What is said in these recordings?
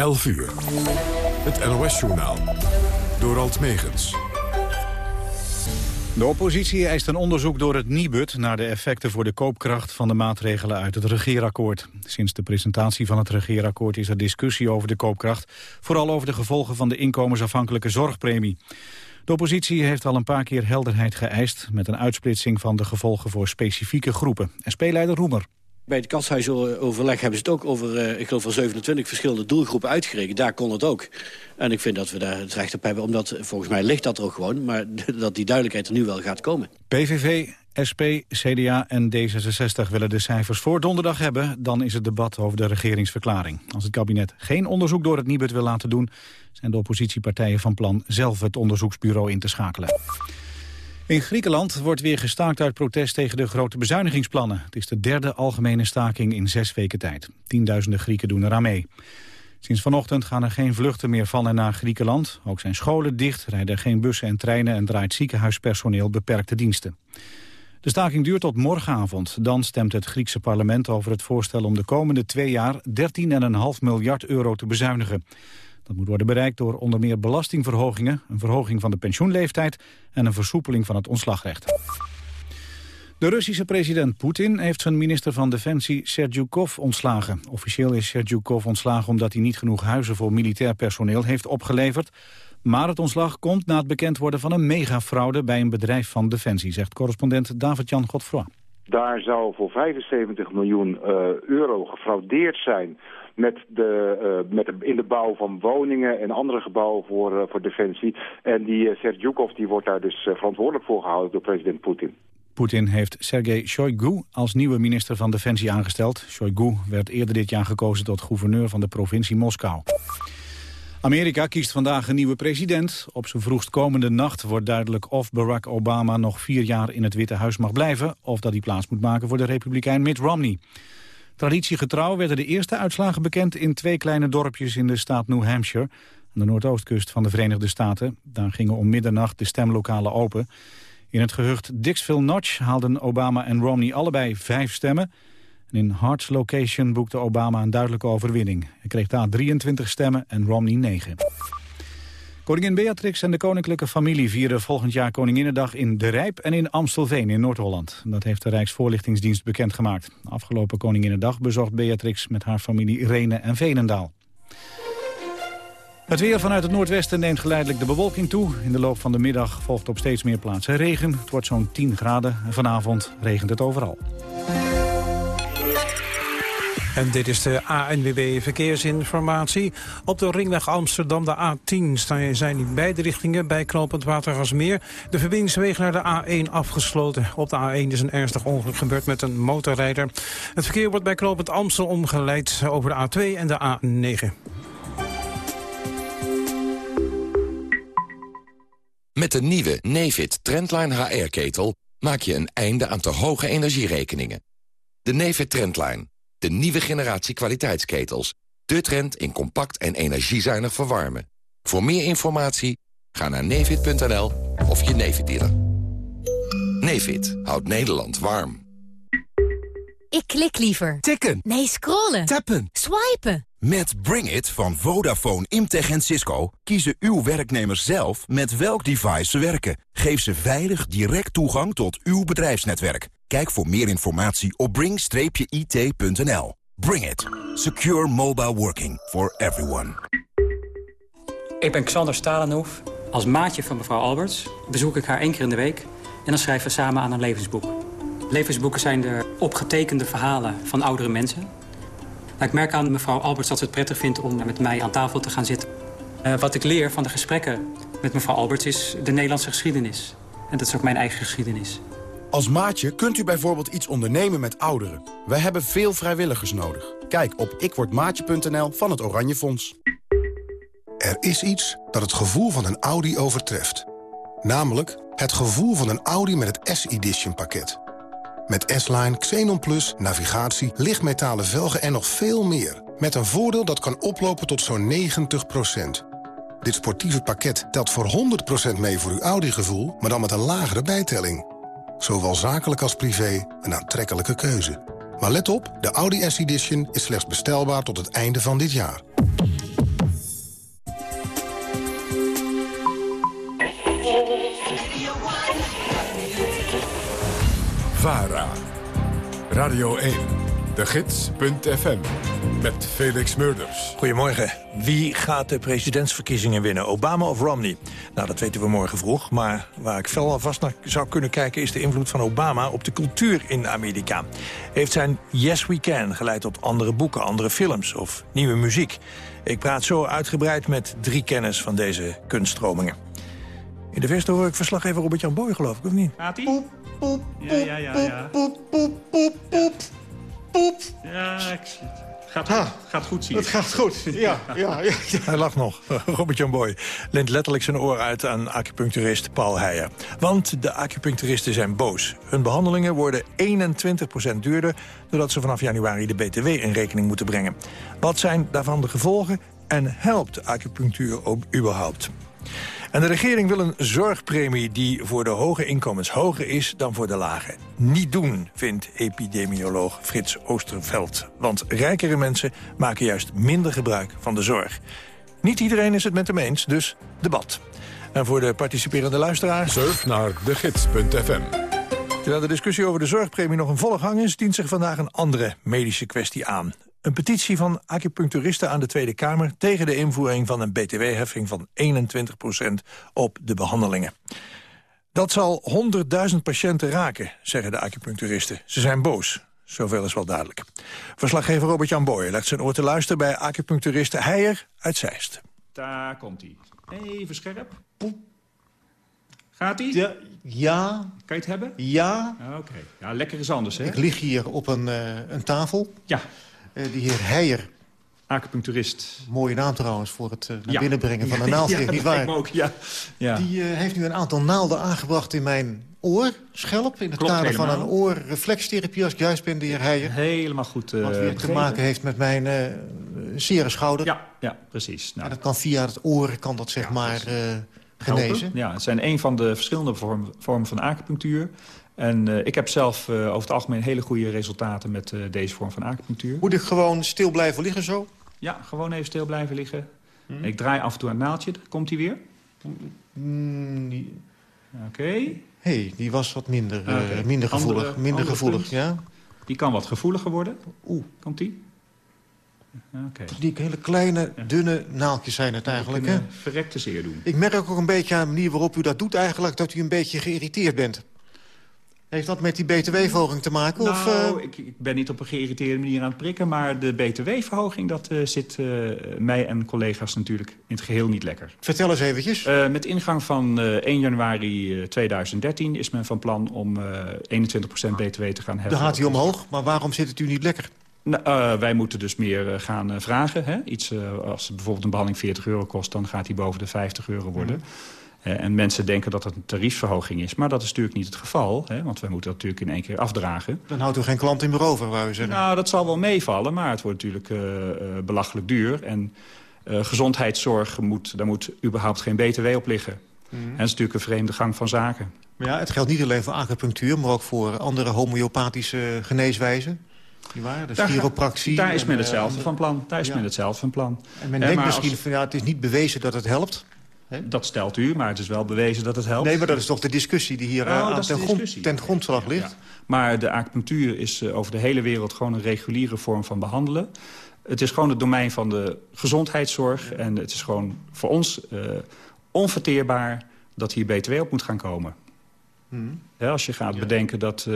11 uur. Het NOS-journaal. Door Alt Megens. De oppositie eist een onderzoek door het Nibud naar de effecten voor de koopkracht van de maatregelen uit het regeerakkoord. Sinds de presentatie van het regeerakkoord is er discussie over de koopkracht, vooral over de gevolgen van de inkomensafhankelijke zorgpremie. De oppositie heeft al een paar keer helderheid geëist met een uitsplitsing van de gevolgen voor specifieke groepen. SP-leider Roemer. Bij het katshuisoverleg hebben ze het ook over, uh, ik geloof van 27 verschillende doelgroepen uitgerekend. Daar kon het ook. En ik vind dat we daar het recht op hebben, omdat volgens mij ligt dat er ook gewoon. Maar dat die duidelijkheid er nu wel gaat komen. PVV, SP, CDA en D66 willen de cijfers voor donderdag hebben. Dan is het debat over de regeringsverklaring. Als het kabinet geen onderzoek door het Nibud wil laten doen... zijn de oppositiepartijen van plan zelf het onderzoeksbureau in te schakelen. In Griekenland wordt weer gestaakt uit protest tegen de grote bezuinigingsplannen. Het is de derde algemene staking in zes weken tijd. Tienduizenden Grieken doen eraan mee. Sinds vanochtend gaan er geen vluchten meer van en naar Griekenland. Ook zijn scholen dicht, rijden geen bussen en treinen... en draait ziekenhuispersoneel beperkte diensten. De staking duurt tot morgenavond. Dan stemt het Griekse parlement over het voorstel om de komende twee jaar 13,5 miljard euro te bezuinigen. Dat moet worden bereikt door onder meer belastingverhogingen... een verhoging van de pensioenleeftijd en een versoepeling van het ontslagrecht. De Russische president Poetin heeft zijn minister van Defensie Sergejukov ontslagen. Officieel is Sergejukov ontslagen omdat hij niet genoeg huizen voor militair personeel heeft opgeleverd. Maar het ontslag komt na het bekend worden van een megafraude bij een bedrijf van Defensie, zegt correspondent David-Jan Godfroy. Daar zou voor 75 miljoen uh, euro gefraudeerd zijn met de, uh, met de, in de bouw van woningen en andere gebouwen voor, uh, voor defensie. En die uh, Sergejukov die wordt daar dus verantwoordelijk voor gehouden door president Poetin. Poetin heeft Sergei Shoigu als nieuwe minister van Defensie aangesteld. Shoigu werd eerder dit jaar gekozen tot gouverneur van de provincie Moskou. Amerika kiest vandaag een nieuwe president. Op zijn vroegst komende nacht wordt duidelijk of Barack Obama nog vier jaar in het Witte Huis mag blijven... of dat hij plaats moet maken voor de republikein Mitt Romney. Traditiegetrouw werden de eerste uitslagen bekend in twee kleine dorpjes in de staat New Hampshire, aan de noordoostkust van de Verenigde Staten. Daar gingen om middernacht de stemlokalen open. In het gehucht Dixville Notch haalden Obama en Romney allebei vijf stemmen. En in Harts Location boekte Obama een duidelijke overwinning. Hij kreeg daar 23 stemmen en Romney 9. Koningin Beatrix en de koninklijke familie vieren volgend jaar Koninginnedag in De Rijp en in Amstelveen in Noord-Holland. Dat heeft de Rijksvoorlichtingsdienst bekendgemaakt. Afgelopen Koninginnedag bezocht Beatrix met haar familie Renen en Veenendaal. Het weer vanuit het noordwesten neemt geleidelijk de bewolking toe. In de loop van de middag volgt op steeds meer plaatsen regen. Het wordt zo'n 10 graden en vanavond regent het overal. En dit is de ANWB Verkeersinformatie. Op de ringweg Amsterdam, de A10, zijn in beide richtingen bij knooppunt Watergasmeer. De verbindingswegen naar de A1 afgesloten. Op de A1 is een ernstig ongeluk gebeurd met een motorrijder. Het verkeer wordt bij knooppunt Amstel omgeleid over de A2 en de A9. Met de nieuwe Nefit Trendline HR-ketel maak je een einde aan te hoge energierekeningen. De Nefit Trendline de nieuwe generatie kwaliteitsketels. De trend in compact en energiezuinig verwarmen. Voor meer informatie ga naar nevid.nl of je Nevid dealer. Nevid houdt Nederland warm. Ik klik liever. Tikken. Nee, scrollen. Tappen. Swipen. Met Bring It van Vodafone, Imtech en Cisco kiezen uw werknemers zelf met welk device ze werken. Geef ze veilig direct toegang tot uw bedrijfsnetwerk. Kijk voor meer informatie op bring-it.nl. Bring It. Secure mobile working for everyone. Ik ben Xander Stalenhoef. Als maatje van mevrouw Alberts bezoek ik haar één keer in de week... en dan schrijven we samen aan een levensboek. Levensboeken zijn de opgetekende verhalen van oudere mensen. Nou, ik merk aan mevrouw Alberts dat ze het prettig vindt om met mij aan tafel te gaan zitten. Uh, wat ik leer van de gesprekken met mevrouw Alberts is de Nederlandse geschiedenis. En dat is ook mijn eigen geschiedenis. Als maatje kunt u bijvoorbeeld iets ondernemen met ouderen. Wij hebben veel vrijwilligers nodig. Kijk op ikwordmaatje.nl van het Oranje Fonds. Er is iets dat het gevoel van een Audi overtreft. Namelijk het gevoel van een Audi met het S-Edition pakket. Met S-Line, Xenon Plus, navigatie, lichtmetalen velgen en nog veel meer. Met een voordeel dat kan oplopen tot zo'n 90%. Dit sportieve pakket telt voor 100% mee voor uw Audi-gevoel... maar dan met een lagere bijtelling zowel zakelijk als privé, een aantrekkelijke keuze. Maar let op, de Audi S-Edition is slechts bestelbaar tot het einde van dit jaar. VARA, Radio 1, de gids.fm met Felix Murders. Goedemorgen. Wie gaat de presidentsverkiezingen winnen? Obama of Romney? Nou, dat weten we morgen vroeg. Maar waar ik veel alvast naar zou kunnen kijken... is de invloed van Obama op de cultuur in Amerika. Heeft zijn Yes We Can geleid tot andere boeken, andere films... of nieuwe muziek? Ik praat zo uitgebreid met drie kenners van deze kunststromingen. In de veste hoor ik verslaggever Robert-Jan Boy, geloof ik, of niet? Gaat ie? Poep, poep, ja, ja, ja, ja. Poep, poep, poep, poep, poep. Ja, ik zie het. Gaat, goed, gaat goed, zie Het gaat goed, ja. ja, ja, Hij lacht nog. Robert-Jan Boy lint letterlijk zijn oor uit aan acupuncturist Paul Heijer. Want de acupuncturisten zijn boos. Hun behandelingen worden 21% duurder... doordat ze vanaf januari de BTW in rekening moeten brengen. Wat zijn daarvan de gevolgen en helpt acupunctuur überhaupt? En de regering wil een zorgpremie die voor de hoge inkomens hoger is dan voor de lage. Niet doen, vindt epidemioloog Frits Oosterveld. Want rijkere mensen maken juist minder gebruik van de zorg. Niet iedereen is het met hem eens, dus debat. En voor de participerende luisteraars... Surf naar degids.fm. Terwijl de discussie over de zorgpremie nog een volle gang is... dient zich vandaag een andere medische kwestie aan. Een petitie van acupuncturisten aan de Tweede Kamer... tegen de invoering van een btw-heffing van 21% op de behandelingen. Dat zal 100.000 patiënten raken, zeggen de acupuncturisten. Ze zijn boos. Zoveel is wel duidelijk. Verslaggever Robert-Jan Boyer legt zijn oor te luisteren... bij acupuncturiste Heijer uit Zeist. Daar komt hij. Even scherp. Gaat hij? Ja, ja. Kan je het hebben? Ja. Oké. Ja, lekker is anders, hè? Ik lig hier op een, uh, een tafel. Ja. Uh, die heer Heijer. Acupuncturist. Mooie naam trouwens voor het uh, naar ja. binnen brengen van een naald. ja, niet waar? ook, ja. ja. Die heeft nu een aantal naalden aangebracht in mijn oorschelp. In het Klopt, kader helemaal. van een oorreflextherapie, als ik juist ben, de heer Heijer. Helemaal goed Wat weer te maken heeft met mijn zere schouder. Ja, ja precies. Nou. En dat kan via het oor, kan dat zeg maar genezen. Ja, het zijn een van de verschillende vormen, vormen van acupunctuur. En uh, ik heb zelf uh, over het algemeen hele goede resultaten met uh, deze vorm van acupunctuur. Moet ik gewoon stil blijven liggen zo? Ja, gewoon even stil blijven liggen. Hmm. Ik draai af en toe aan het naaldje. Komt hij weer? Mm, Oké. Okay. hey, die was wat minder, okay. minder gevoelig. Andere, minder andere gevoelig, punt. ja. Die kan wat gevoeliger worden. Oeh. Komt die? Okay. Die hele kleine, dunne naaldjes zijn het eigenlijk, hè? Verrekte zeer doen. Ik merk ook een beetje aan de manier waarop u dat doet eigenlijk... dat u een beetje geïrriteerd bent. Heeft dat met die btw-verhoging te maken? Nou, of, uh... ik, ik, ben niet op een geïrriteerde manier aan het prikken... maar de btw-verhoging, dat uh, zit uh, mij en collega's natuurlijk in het geheel niet lekker. Vertel eens eventjes. met ingang van 1 januari 2013 is men van plan om 21% btw te gaan hebben. Dan gaat hij omhoog, maar waarom zit het u niet lekker? Nou, uh, wij moeten dus meer uh, gaan uh, vragen. Hè? Iets, als bijvoorbeeld een behandeling 40 euro kost... dan gaat die boven de 50 euro worden. Mm -hmm. En mensen denken dat het een tariefverhoging is. Maar dat is natuurlijk niet het geval. Hè? Want wij moeten dat natuurlijk in één keer afdragen. Dan houdt u geen klant in meer over, wou u zeggen? Nou, dat zal wel meevallen. Maar het wordt natuurlijk belachelijk duur. En gezondheidszorg, moet, daar moet überhaupt geen btw op liggen. Mm -hmm. En dat is natuurlijk een vreemde gang van zaken. Maar ja, het geldt niet alleen voor acupunctuur... maar ook voor andere homeopathische geneeswijzen. Waar, de chiropractie. Daar is men hetzelfde van plan. Daar is ja. men hetzelfde van plan. En men denkt misschien als... van ja, het is niet bewezen dat het helpt. He? Dat stelt u, maar het is wel bewezen dat het helpt. Nee, maar dat is toch de discussie die hier oh, uh, aan ten, grond, ten grondslag ligt. Ja, ja. Maar de acupunctuur is uh, over de hele wereld gewoon een reguliere vorm van behandelen. Het is gewoon het domein van de gezondheidszorg. En het is gewoon voor ons onverteerbaar dat hier btw op moet gaan komen. Hmm. als je gaat bedenken dat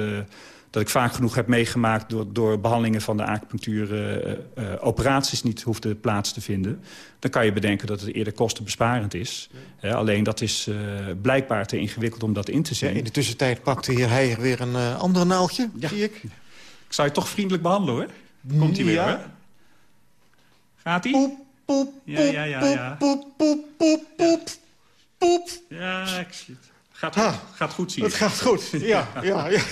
dat ik vaak genoeg heb meegemaakt... door, door behandelingen van de acupunctuur uh, uh, operaties niet hoefden plaats te vinden... dan kan je bedenken dat het eerder kostenbesparend is. Ja. Alleen dat is blijkbaar te ingewikkeld om dat in te zien. Ja, in de tussentijd pakte heer Heijer weer een andere naaldje, zie ik. Ik zou je toch vriendelijk behandelen, hoor. Komt hij weer, hoor. Gaat hij? Poep, poep, ja, ja, ja, poep, poep, poep, poep, poep. Ja, ik zie het. Gaat, ha, gaat goed, zie je. Het gaat goed, ja, ja, ja.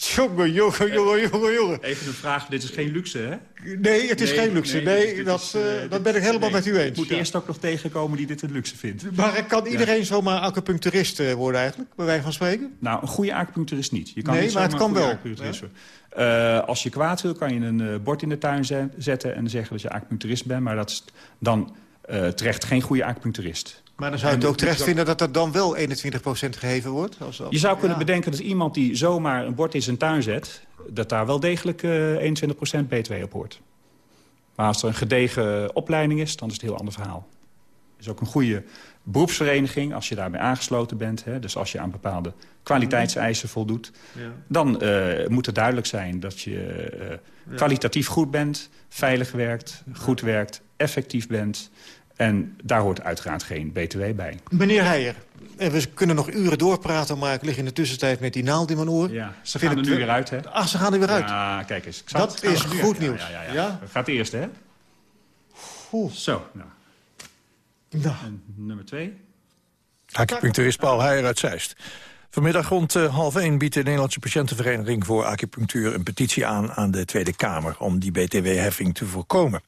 Jongen, jongen, jongen, jongen, jongen. Even een vraag, dit is geen luxe, hè? Nee, het is nee, geen luxe. Nee, nee dat, is, uh, dat ben ik helemaal nee, met u eens. Ik moet ja. eerst ook nog tegenkomen die dit een luxe vindt. Maar kan iedereen ja. zomaar acupuncturist uh, worden eigenlijk, bij wijze van spreken? Nou, een goede acupuncturist niet. Je kan nee, niet maar het kan wel. Uh, als je kwaad wil, kan je een bord in de tuin zetten... en zeggen dat je acupuncturist bent, maar dat is dan... terecht geen goede acupuncturist. Maar dan zou je het ook terecht vinden dat er dan wel 21% geheven wordt? Als, je zou kunnen bedenken dat iemand die zomaar een bord in zijn tuin zet... dat daar wel degelijk uh, 21% BTW op hoort. Maar als er een gedegen opleiding is, dan is het een heel ander verhaal. Er is ook een goede beroepsvereniging, als je daarbij aangesloten bent... Hè, dus als je aan bepaalde kwaliteitseisen voldoet... Ja. dan uh, moet het duidelijk zijn dat je uh, kwalitatief goed bent... veilig werkt, goed werkt, effectief bent... En daar hoort uiteraard geen btw bij. Meneer Heijer, we kunnen nog uren doorpraten... maar ik lig in de tussentijd met die naald in mijn oor. Ja, ze gaan er nu weer uit, hè? Ach, ze gaan er weer uit. Ja, kijk eens. Dat is goed nieuws. Ja, ja, ja, Gaat eerst, hè? Oeh. Zo, nou. nou. En nummer twee. Acupuncturist Paul Heijer uit Zeist. Vanmiddag rond uh, half één biedt de Nederlandse Patiëntenvereniging voor Acupunctuur een petitie aan aan de Tweede Kamer om die BTW-heffing te voorkomen.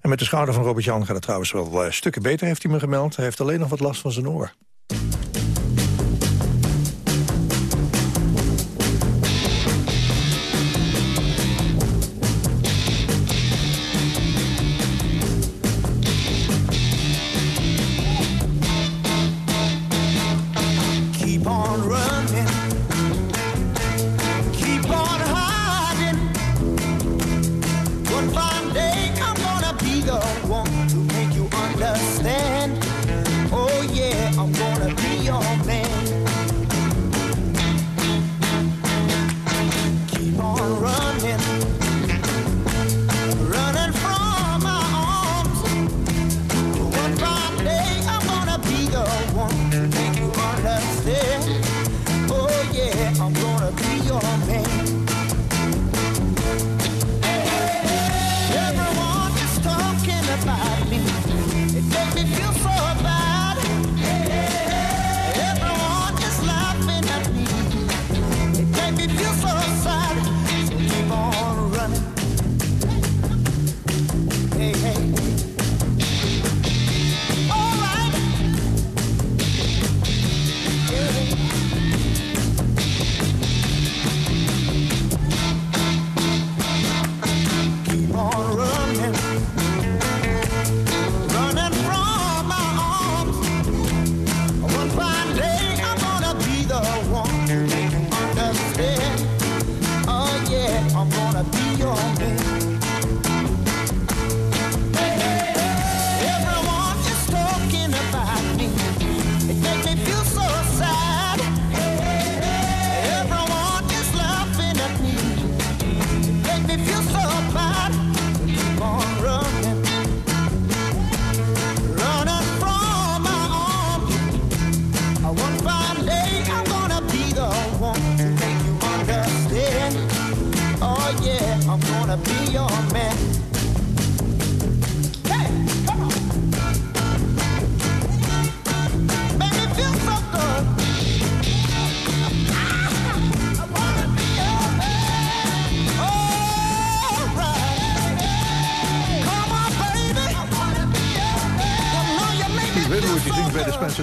En met de schouder van Robert-Jan gaat het trouwens wel uh, stukken beter, heeft hij me gemeld. Hij heeft alleen nog wat last van zijn oor.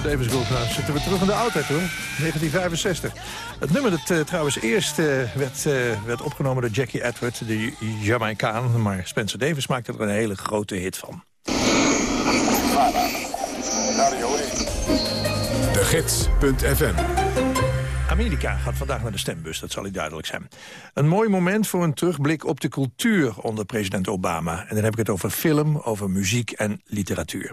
Zitten we terug in de oudheid hoor. 1965. Het nummer dat uh, trouwens eerst uh, werd, uh, werd opgenomen door Jackie Edward, de Jamaicaan. Maar Spencer Davis maakte er een hele grote hit van. De Gids.fm Amerika gaat vandaag naar de stembus, dat zal u duidelijk zijn. Een mooi moment voor een terugblik op de cultuur onder president Obama. En dan heb ik het over film, over muziek en literatuur.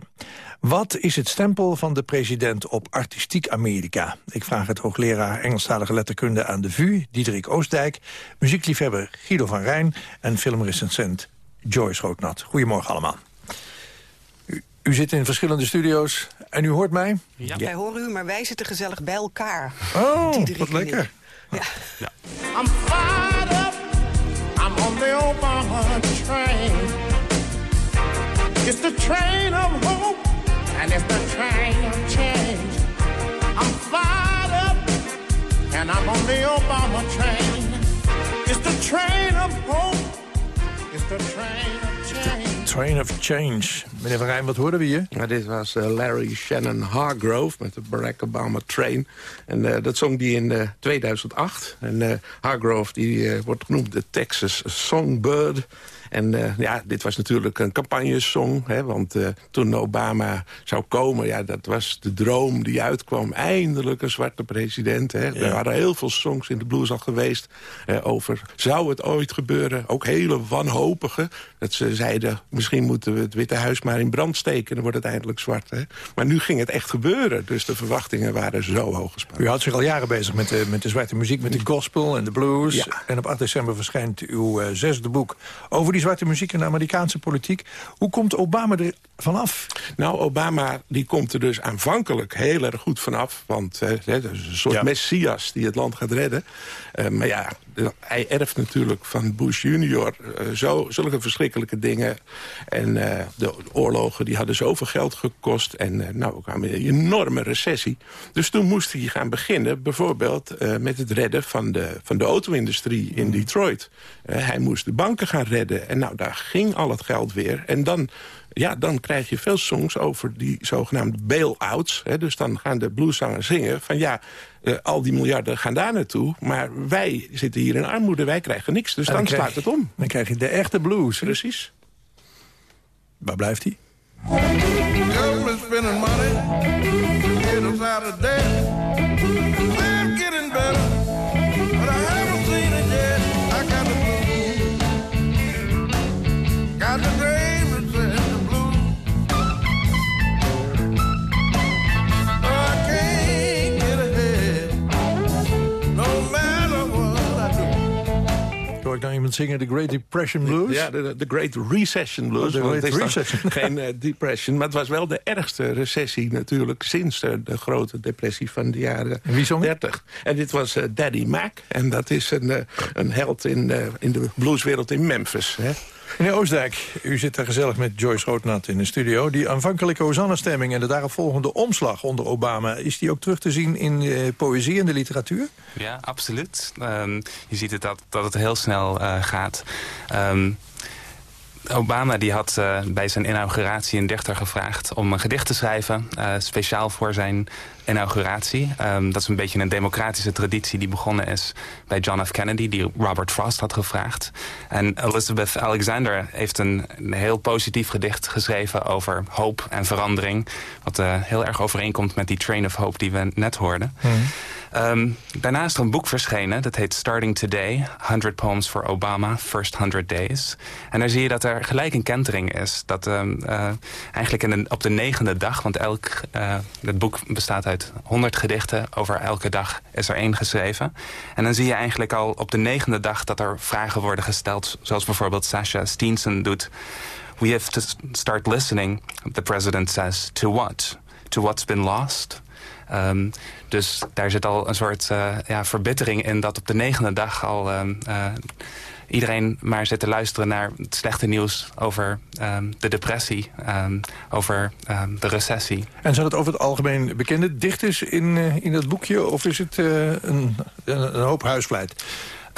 Wat is het stempel van de president op artistiek Amerika? Ik vraag het hoogleraar Engelstalige letterkunde aan de VU, Diederik Oostdijk... muziekliefhebber Guido van Rijn en filmrecensent Joyce Roodnat. Goedemorgen allemaal. U, zit in verschillende studio's en u hoort mij? Ja. Wij horen u, maar wij zitten gezellig bij elkaar. Oh, wat lekker. Ja. ja. I'm fired up. I'm on the Obama train. It's the train of hope. And it's the train of change. I'm fired up. And I'm on the Obama train. It's the train of hope. It's the train of change. Train of Change. Meneer Van Rijn, wat hoorden we hier? Ja, dit was uh, Larry Shannon Hargrove met de Barack Obama Train. En uh, dat zong die in uh, 2008. En Hargrove die, wordt genoemd de Texas Songbird. En ja, dit was natuurlijk een campagnesong. Hè, want toen Obama zou komen, ja, dat was de droom die uitkwam. Eindelijk een zwarte president. Hè. Er waren heel veel songs in de blues al geweest over... zou het ooit gebeuren? Ook hele wanhopige. Dat ze zeiden, misschien moeten we het Witte Huis maar in brand steken. Dan wordt het eindelijk zwart. Hè. Maar nu ging het echt gebeuren. Dus de verwachtingen waren zo hoog gespannen. U houdt zich al jaren bezig met de, met de zwarte muziek, met de gospel en de blues. En op 8 december verschijnt uw uh, zesde boek over die zwarte muziek en de Amerikaanse politiek. Hoe komt Obama er vanaf? Nou, Obama die komt er dus aanvankelijk heel erg goed vanaf. Want uh, dat is een soort messias die het land gaat redden. Uh, maar ja, hij erft natuurlijk van Bush junior uh, zo, zulke verschrikkelijke dingen. En uh, de oorlogen die hadden zoveel geld gekost. En uh, nou kwam een enorme recessie. Dus toen moest hij gaan beginnen bijvoorbeeld met het redden van de, van de auto-industrie in Detroit. hij moest de banken gaan redden. En nou, daar ging al het geld weer. En dan ja, dan krijg je veel songs over die zogenaamde bail-outs. Dus dan gaan de blueszangers zingen van ja, uh, al die miljarden gaan daar naartoe. Maar wij zitten hier in armoede, wij krijgen niks. Dus dan, dan slaat het om. Dan krijg je de echte blues. Precies. Waar blijft hij? Iemand zingen de Great Depression Blues? Ja, de, de Great Recession Blues. Oh, de Great Recession. Geen uh, depression, maar het was wel de ergste recessie natuurlijk... sinds uh, de grote depressie van de jaren En wie zong het? 30. En dit was uh, Daddy Mac. En dat is een, uh, een held in, in de blueswereld in Memphis. Hè? Meneer Oostdijk, u zit daar gezellig met Joyce Roodnat in de studio. Die aanvankelijke Hosanna-stemming en de daaropvolgende omslag onder Obama... is die ook terug te zien in de poëzie en de literatuur? Ja, absoluut. Um, je ziet het dat, dat het heel snel uh, gaat. Um, Obama die had uh, bij zijn inauguratie een dichter gevraagd om een gedicht te schrijven. Speciaal voor zijn inauguratie. Um, dat is een beetje een democratische traditie die begonnen is bij John F. Kennedy, die Robert Frost had gevraagd. En Elizabeth Alexander heeft een, een heel positief gedicht geschreven over hoop en verandering. Wat uh, heel erg overeenkomt met die Train of Hope die we net hoorden. Mm. Um, daarna is er een boek verschenen, dat heet Starting Today, 100 Poems for Obama, First 100 Days. En daar zie je dat er gelijk een kentering is. Dat um, uh, eigenlijk in de, op de negende dag, want elk, uh, het boek bestaat uit 100 gedichten, over elke dag is er één geschreven. En dan zie je eigenlijk al op de negende dag dat er vragen worden gesteld, zoals bijvoorbeeld Sasha Steenson doet. We have to start listening, the president says, to what? To what's been lost? Um, dus daar zit al een soort uh, ja, verbittering in dat op de negende dag al um, uh, iedereen maar zit te luisteren naar het slechte nieuws over um, de depressie, over de recessie. En zijn het over het algemeen bekende dichters in, uh, in dat boekje of is het een, een, een hoop huisvleit?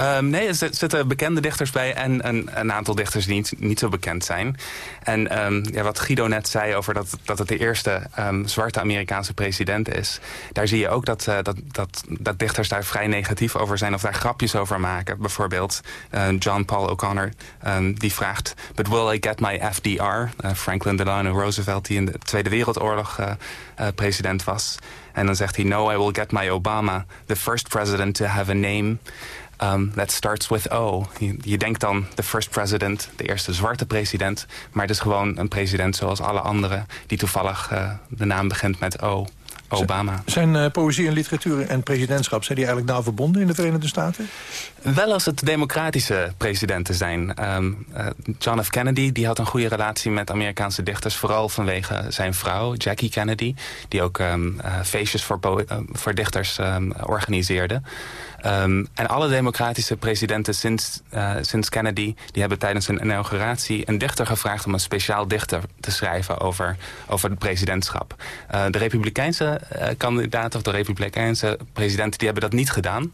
Um, nee, er zitten bekende dichters bij en een, een aantal dichters die niet, niet zo bekend zijn. En um, ja, wat Guido net zei over dat, dat het de eerste um, zwarte Amerikaanse president is... daar zie je ook dat, uh, dat, dat, dat dichters daar vrij negatief over zijn... of daar grapjes over maken. Bijvoorbeeld uh, John Paul O'Connor, die vraagt... But will I get my FDR? Uh, Franklin Delano Roosevelt, die in de Tweede Wereldoorlog president was. En dan zegt hij... No, I will get my Obama, the first president to have a name... Um, that starts with O. Je, je, denkt dan de first president, de eerste zwarte president. Maar het is gewoon een president zoals alle anderen... die toevallig uh, de naam begint met O. Obama. Zijn uh, poëzie en literatuur en presidentschap... zijn die eigenlijk nauw verbonden in de Verenigde Staten? Wel als het democratische presidenten zijn. Um, uh, John F. Kennedy die had een goede relatie met Amerikaanse dichters... vooral vanwege zijn vrouw, Jackie Kennedy... die ook um, uh, feestjes voor, voor dichters um, organiseerde. Um, en alle democratische presidenten sinds, uh, sinds Kennedy... die hebben tijdens hun inauguratie een dichter gevraagd... om een speciaal dichter te schrijven over, over het presidentschap. Uh, de republikeinse uh, kandidaten of de Republikeinse presidenten, die hebben dat niet gedaan.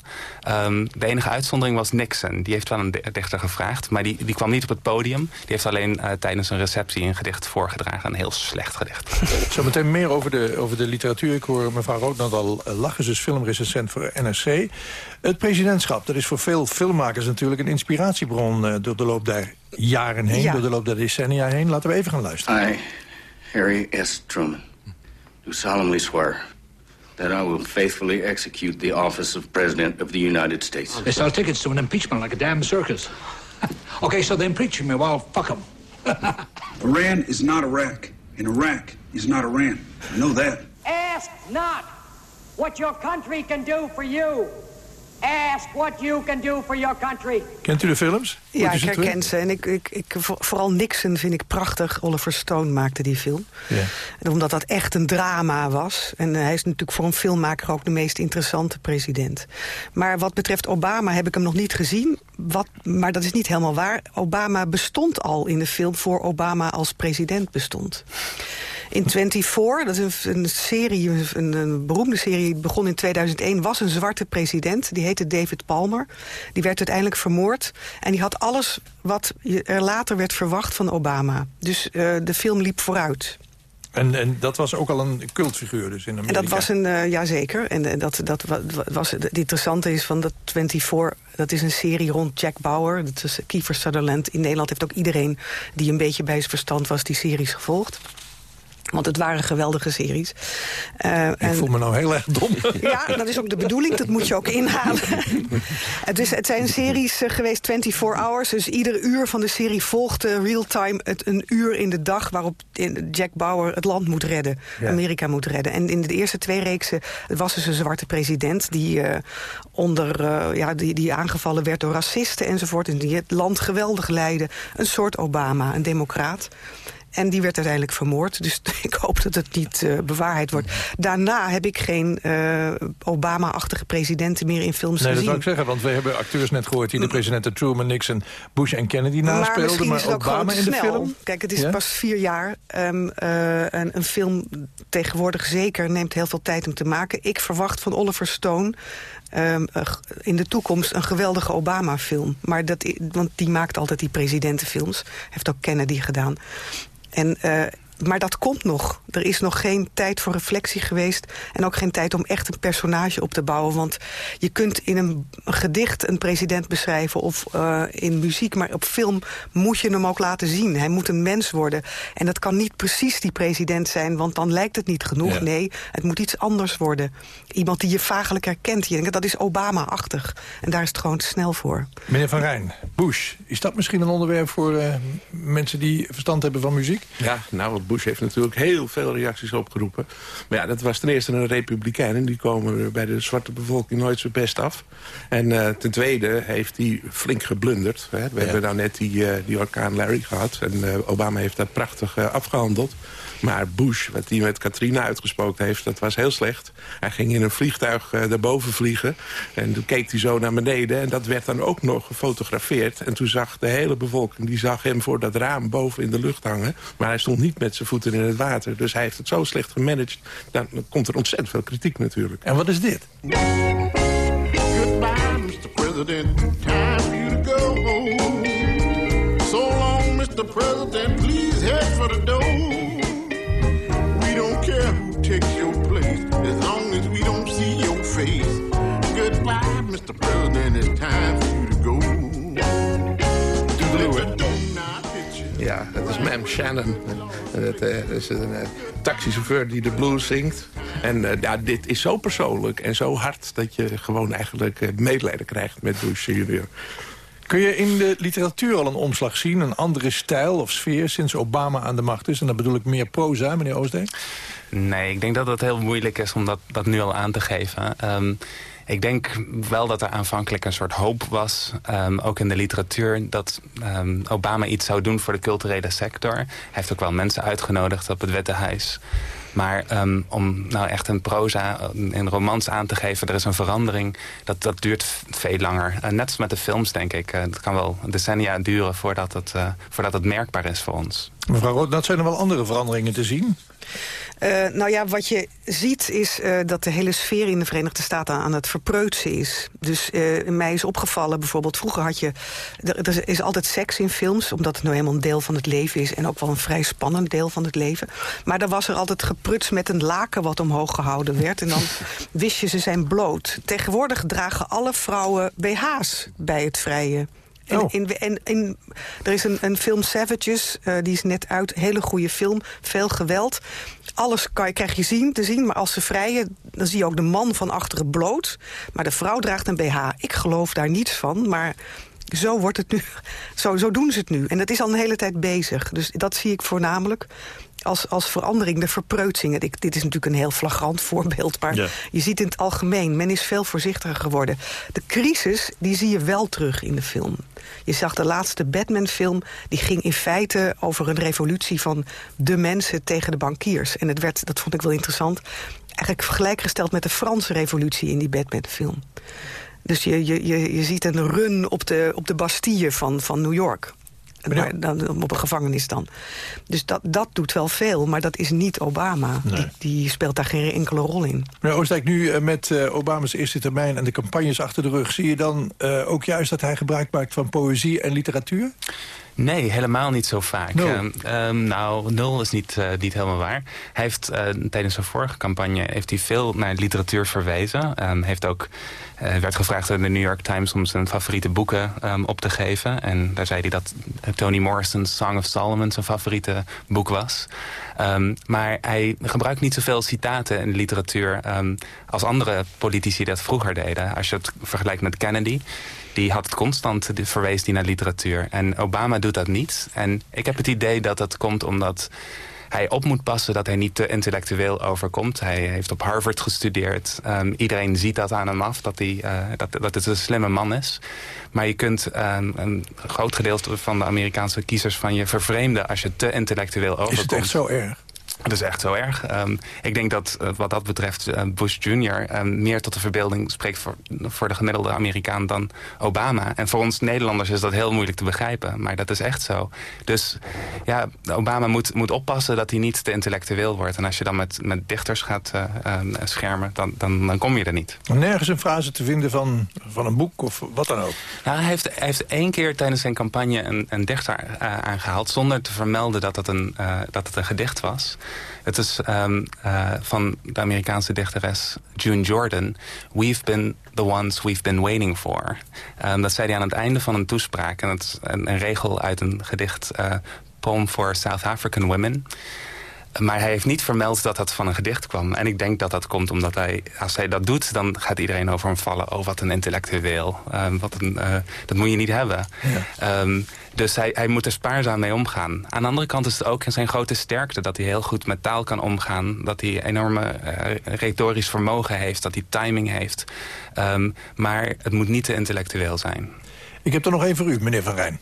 Um, de enige uitzondering was Nixon. Die heeft wel een dichter gevraagd, maar die, die kwam niet op het podium. Die heeft alleen tijdens een receptie een gedicht voorgedragen. Een heel slecht gedicht. Zometeen meer over de, over de literatuur. Ik hoor mevrouw Roodnat al lachen, dus filmrecensent voor NRC. Het presidentschap, dat is voor veel filmmakers natuurlijk een inspiratiebron uh, door de loop der jaren heen, ja. door de loop der decennia heen. Laten we even gaan luisteren. I, Harry S. Truman, do solemnly swear that I will faithfully execute the office of President of the United States. They sell tickets to an impeachment like a damn circus. okay, so they impeach me, well, fuck them. Iran is not Iraq, and Iraq is not Iran. I know that. Ask not what your country can do for you. Ask what you can do for your country. Kent u de films? Ja, ik herken ze. En ik, ik, ik, vooral Nixon vind ik prachtig. Oliver Stone maakte die film. Ja. Omdat dat echt een drama was. En hij is natuurlijk voor een filmmaker ook de meest interessante president. Maar wat betreft Obama heb ik hem nog niet gezien. Wat, maar dat is niet helemaal waar. Obama bestond al in de film voor Obama als president bestond. In 24, dat is een, een serie, een, een, beroemde serie, begon in 2001... was een zwarte president, die heette David Palmer. Die werd uiteindelijk vermoord. En die had alles wat er later werd verwacht van Obama. Dus uh, de film liep vooruit. En, en dat was ook al een cultfiguur dus in Amerika? En dat was een, uh, ja zeker. En uh, dat, dat was, het interessante is van dat 24... dat is een serie rond Jack Bauer. Dat is Kiefer Sutherland. In Nederland heeft ook iedereen die een beetje bij zijn verstand was... die series gevolgd. Want het waren geweldige series. Uh, ik en... voel me nou heel erg dom. Ja, dat is ook de bedoeling. Dat moet je ook inhalen. het, is, het zijn series uh, geweest 24 hours. Dus ieder uur van de serie volgt uh, real-time een uur in de dag... waarop Jack Bauer het land moet redden. Ja. Amerika moet redden. En in de eerste twee reeksen was dus een zwarte president... die, onder, ja, die, die aangevallen werd door racisten enzovoort. En die het land geweldig leidde. Een soort Obama, een democraat. En die werd uiteindelijk vermoord. Dus ik hoop dat het niet uh, bewaarheid wordt. Daarna heb ik geen uh, Obama-achtige presidenten meer in films nee, gezien. Nee, dat zou ik zeggen. Want we hebben acteurs net gehoord... die de presidenten Truman, Nixon, Bush en Kennedy naspeelden. Maar, maar Obama in de snel. film? Kijk, het is ja? pas vier jaar. Um, uh, en een film tegenwoordig zeker neemt heel veel tijd om te maken. Ik verwacht van Oliver Stone... Um, in de toekomst een geweldige Obama-film. Maar dat, want die maakt altijd die presidentenfilms. Heeft ook Kennedy gedaan. En, uh, maar dat komt nog. Er is nog geen tijd voor reflectie geweest... en ook geen tijd om echt een personage op te bouwen. Want je kunt in een, gedicht een president beschrijven... of uh, in muziek, maar op film moet je hem ook laten zien. Hij moet een mens worden. En dat kan niet precies die president zijn... want dan lijkt het niet genoeg. Ja. Nee, het moet iets anders worden. Iemand die je vagelijk herkent. Je denkt, dat is Obama-achtig. En daar is het gewoon te snel voor. Meneer Van Rijn, Bush, is dat misschien een onderwerp... voor uh, mensen die verstand hebben van muziek? Ja, nou, Bush heeft natuurlijk heel veel reacties opgeroepen. Maar ja, dat was ten eerste een republikein... en die komen bij de zwarte bevolking nooit zo best af. En uh, ten tweede heeft hij flink geblunderd. Hè. We ja. hebben nou net die, uh, die orkaan Larry gehad... en uh, Obama heeft dat prachtig afgehandeld. Maar Bush, wat hij met Katrina uitgesproken heeft, dat was heel slecht. Hij ging in een vliegtuig uh, daarboven vliegen. En toen keek hij zo naar beneden. En dat werd dan ook nog gefotografeerd. En toen zag de hele bevolking, die zag hem voor dat raam boven in de lucht hangen. Maar hij stond niet met zijn voeten in het water. Dus hij heeft het zo slecht gemanaged. Dan komt er ontzettend veel kritiek natuurlijk. En wat is dit? Goodbye, Mr. President. Time for you to go home. So long, Mr. President. Mr. President, it's time for you to go. Ja, dat is Mam Shannon. Dat, uh, dat is een uh, taxichauffeur die de blues zingt. En uh, ja, dit is zo persoonlijk en zo hard... dat je gewoon eigenlijk medelijden krijgt met Bush junior. Kun je in de literatuur al een omslag zien? Een andere stijl of sfeer sinds Obama aan de macht is? En dan bedoel ik meer proza, meneer Oosdeen? Nee, ik denk dat het heel moeilijk is om dat, dat nu al aan te geven. Um, ik denk wel dat er aanvankelijk een soort hoop was, um, ook in de literatuur... dat um, Obama iets zou doen voor de culturele sector. Hij heeft ook wel mensen uitgenodigd op het Witte Huis. Maar um, om nou echt een proza, een romans aan te geven... er is een verandering, dat, dat duurt veel langer. Uh, net als met de films, denk ik. Uh, het kan wel decennia duren voordat het, voordat het merkbaar is voor ons. Mevrouw Rood, dat zijn er wel andere veranderingen te zien? Uh, nou ja, wat je ziet is uh, dat de hele sfeer in de Verenigde Staten aan het verpreutsen is. Dus uh, mij is opgevallen bijvoorbeeld, vroeger had je... Er, er, is altijd seks in films, omdat het nou helemaal een deel van het leven is... en ook wel een vrij spannend deel van het leven. Maar dan was er altijd gepruts met een laken wat omhoog gehouden werd... en dan wist je, ze zijn bloot. Tegenwoordig dragen alle vrouwen BH's bij het vrije en, Oh. in, en, in, er is een, een film Savages, uh, die is net uit. Hele goede film, veel geweld. Alles kan je, krijg je zien, te zien, maar als ze vrijen... dan zie je ook de man van achteren bloot. Maar de vrouw draagt een BH. Ik geloof daar niets van, maar zo wordt het nu. Zo, zo doen ze het nu. En dat is al een hele tijd bezig. Dus dat zie ik voornamelijk als, als verandering, de verpreutsingen. Dit, dit is natuurlijk een heel flagrant voorbeeld, maar Ja. je ziet in het algemeen... men is veel voorzichtiger geworden. De crisis, die zie je wel terug in de film. Je zag de laatste Batman-film, die ging in feite over een revolutie van de mensen tegen de bankiers. En het werd, dat vond ik wel interessant, eigenlijk gelijkgesteld met de Franse revolutie in die Batman-film. Dus je, je, je, je ziet een run op de, op de Bastille van, van New York. Maar dan, op een gevangenis dan. Dus dat, dat doet wel veel, maar dat is niet Obama. Nee. Die, die speelt daar geen enkele rol in. Meneer nu eh, met eh, Obama's eerste termijn en de campagnes achter de rug... zie je dan eh, ook juist dat hij gebruik maakt van poëzie en literatuur? Nee, helemaal niet zo vaak. Nul. Ehm, ehm, nou, nul is niet, eh, niet helemaal waar. Hij heeft eh, tijdens zijn vorige campagne heeft hij veel naar literatuur verwezen. Ehm heeft ook, eh, werd gevraagd door de New York Times om zijn favoriete boeken op te geven. En daar zei hij dat Toni Morrison's Song of Solomon zijn favoriete boek was. Ehm, maar hij gebruikt niet zoveel citaten in de literatuur ehm, als andere politici dat vroeger deden. Als je het vergelijkt met Kennedy, die had constant, verwees die naar literatuur. En Obama doet dat niet. En ik heb het idee dat dat komt omdat hij op moet passen dat hij niet te intellectueel overkomt. Hij heeft op Harvard gestudeerd. Ehm, iedereen ziet dat aan hem af, dat, hij, eh, dat, dat het een slimme man is. Maar je kunt ehm, een groot gedeelte van de Amerikaanse kiezers van je vervreemden... als je te intellectueel overkomt. Is het echt zo erg? Dat is echt zo erg. Ehm, ik denk dat eh, wat dat betreft eh, Bush Jr. ehm, meer tot de verbeelding spreekt voor, voor de gemiddelde Amerikaan dan Obama. En voor ons Nederlanders is dat heel moeilijk te begrijpen. Maar dat is echt zo. Dus ja, Obama moet, moet oppassen dat hij niet te intellectueel wordt. En als je dan met, met dichters gaat eh, ehm, schermen, dan, dan, dan kom je er niet. Nergens een frase te vinden van, van een boek of wat dan ook. Nou, hij, heeft, hij heeft één keer tijdens zijn campagne een, een dichter eh, aangehaald... zonder te vermelden dat het een, dat het een gedicht was. Het is ehm, eh, van de Amerikaanse dichteres June Jordan. We've been the ones we've been waiting for. Ehm, dat zei hij aan het einde van een toespraak. En het is een, een regel uit een gedicht... eh, Poem for South African Women... Maar hij heeft niet vermeld dat dat van een gedicht kwam. En ik denk dat dat komt omdat hij, als hij dat doet... dan gaat iedereen over hem vallen. Oh, wat een intellectueel. Ehm, wat een, eh, dat moet je niet hebben. Ehm, dus hij, hij moet er spaarzaam mee omgaan. Aan de andere kant is het ook zijn grote sterkte... dat hij heel goed met taal kan omgaan. Dat hij enorme eh, retorisch vermogen heeft. Dat hij timing heeft. Ehm, maar het moet niet te intellectueel zijn. Ik heb er nog één voor u, meneer Van Rijn.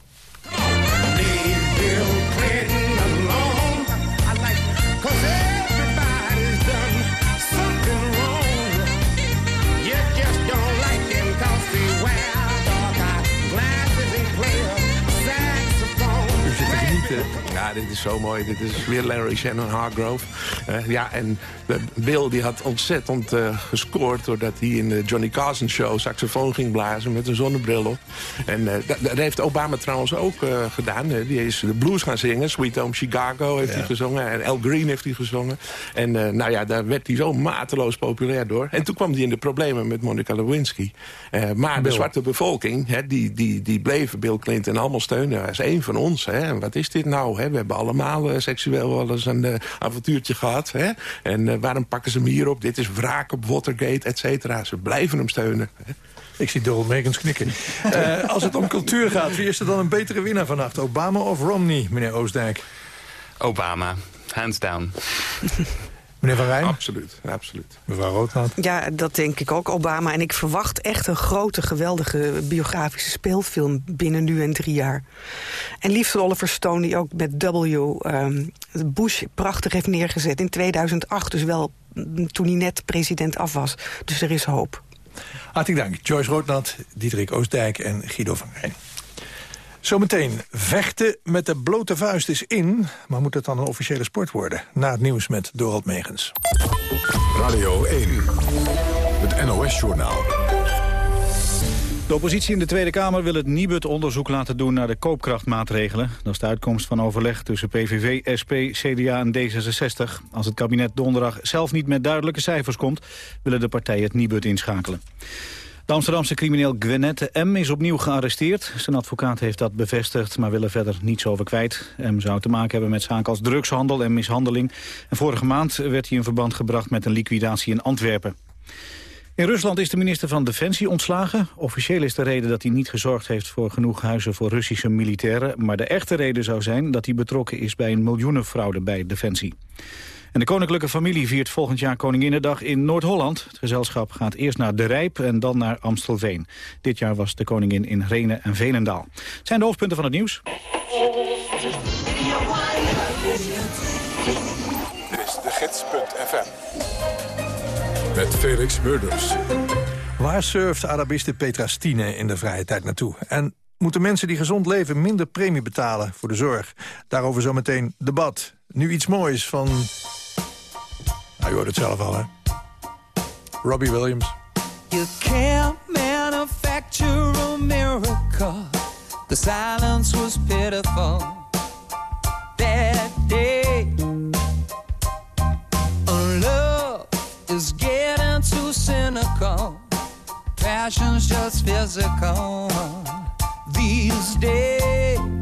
U zit te genieten. Ja, dit is zo mooi. Dit is weer Larry Shannon Hargrove. Eh, ja, en eh, Bill die had ontzettend eh, gescoord... doordat hij in de Johnny Carson show saxofoon ging blazen... met een zonnebril op. En dat, dat heeft Obama trouwens ook gedaan. Die is de blues gaan zingen. Sweet Home Chicago heeft hij gezongen. En Al Green heeft hij gezongen. En nou ja, daar werd hij zo mateloos populair door. En toen kwam hij in de problemen met Monica Lewinsky. Maar de zwarte bevolking, hè, die, die, die bleven Bill Clinton allemaal steunen. Hij is één van ons. Hè. En wat is dit nou? Hè? We hebben allemaal eh, seksueel wel eens een eh, avontuurtje gehad. Hè? En eh, waarom pakken ze hem hier op? Dit is wraak op Watergate, et cetera. Ze blijven hem steunen. Hè. Ik zie Doral Megens knikken. Eh, als het om cultuur gaat, wie is er dan een betere winnaar vannacht? Obama of Romney, meneer Oostdijk? Obama, hands down. Meneer Van Rijn? Absoluut, absoluut. Mevrouw Roodmaat? Ja, dat denk ik ook, Obama. En ik verwacht echt een grote, geweldige biografische speelfilm binnen nu en drie jaar. En liefst Oliver Stone, die ook met W. ehm, Bush prachtig heeft neergezet in 2008. Dus wel mm, toen hij net president af was. Dus er is hoop. Hartelijk dank. Joyce Roodnat, Diederik Oostdijk en Guido van Rijn. Zometeen, vechten met de blote vuist is in... maar moet het dan een officiële sport worden? Na het nieuws met Dorald Megens. Radio 1, het NOS-journaal. De oppositie in de Tweede Kamer wil het Nibud onderzoek laten doen naar de koopkrachtmaatregelen. Dat is de uitkomst van overleg tussen PVV, SP, CDA en D66. Als het kabinet donderdag zelf niet met duidelijke cijfers komt, willen de partijen het Nibud inschakelen. De Amsterdamse crimineel Gwenette M. is opnieuw gearresteerd. Zijn advocaat heeft dat bevestigd, maar wil er verder niets over kwijt. M. zou te maken hebben met zaken als drugshandel en mishandeling. Vorige maand werd hij in verband gebracht met een liquidatie in Antwerpen. In Rusland is de minister van Defensie ontslagen. Officieel is de reden dat hij niet gezorgd heeft voor genoeg huizen voor Russische militairen. Maar de echte reden zou zijn dat hij betrokken is bij een miljoenenfraude bij Defensie. En de koninklijke familie viert volgend jaar Koninginnedag in Noord-Holland. Het gezelschap gaat eerst naar De Rijp en dan naar Amstelveen. Dit jaar was de koningin in Renen en Veenendaal. Het zijn de hoofdpunten van het nieuws. Dit is de gids.fm. Met Felix Murders. Waar surft Arabiste Petra Stine in de vrije tijd naartoe? En moeten mensen die gezond leven minder premie betalen voor de zorg? Daarover zometeen debat. Nu iets moois van... Nou, je hoort het zelf al, hè? Robbie Williams. You can't manufacture a miracle. The silence was pitiful that day. Love is getting too cynical. Passion's just physical these days.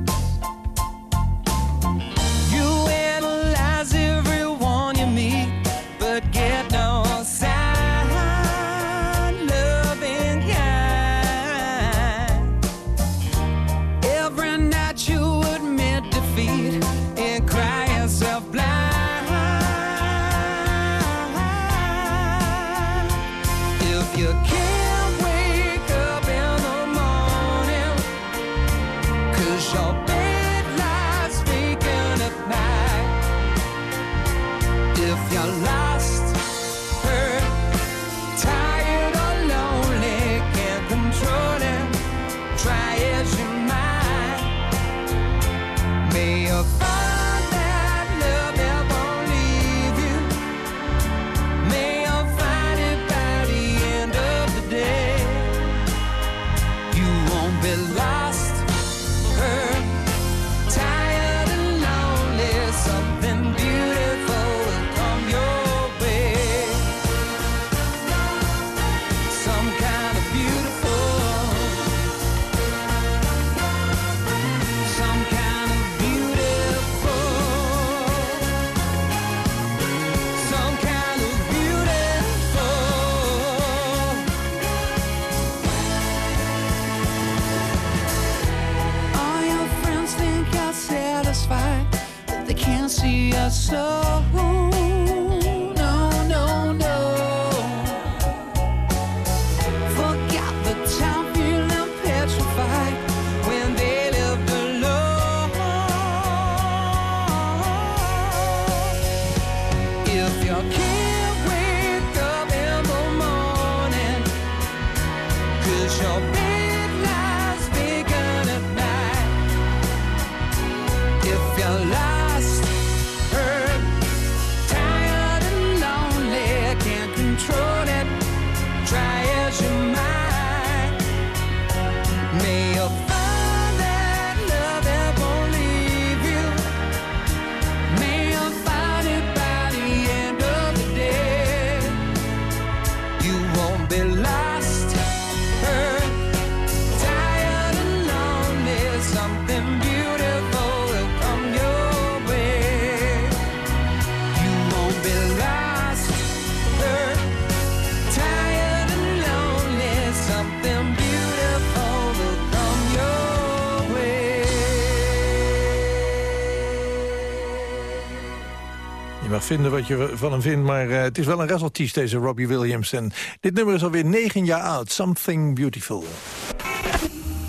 Vinden wat je van hem vindt, maar eh, het is wel een resultief deze Robbie Williams. En dit nummer is alweer negen jaar oud. Something Beautiful.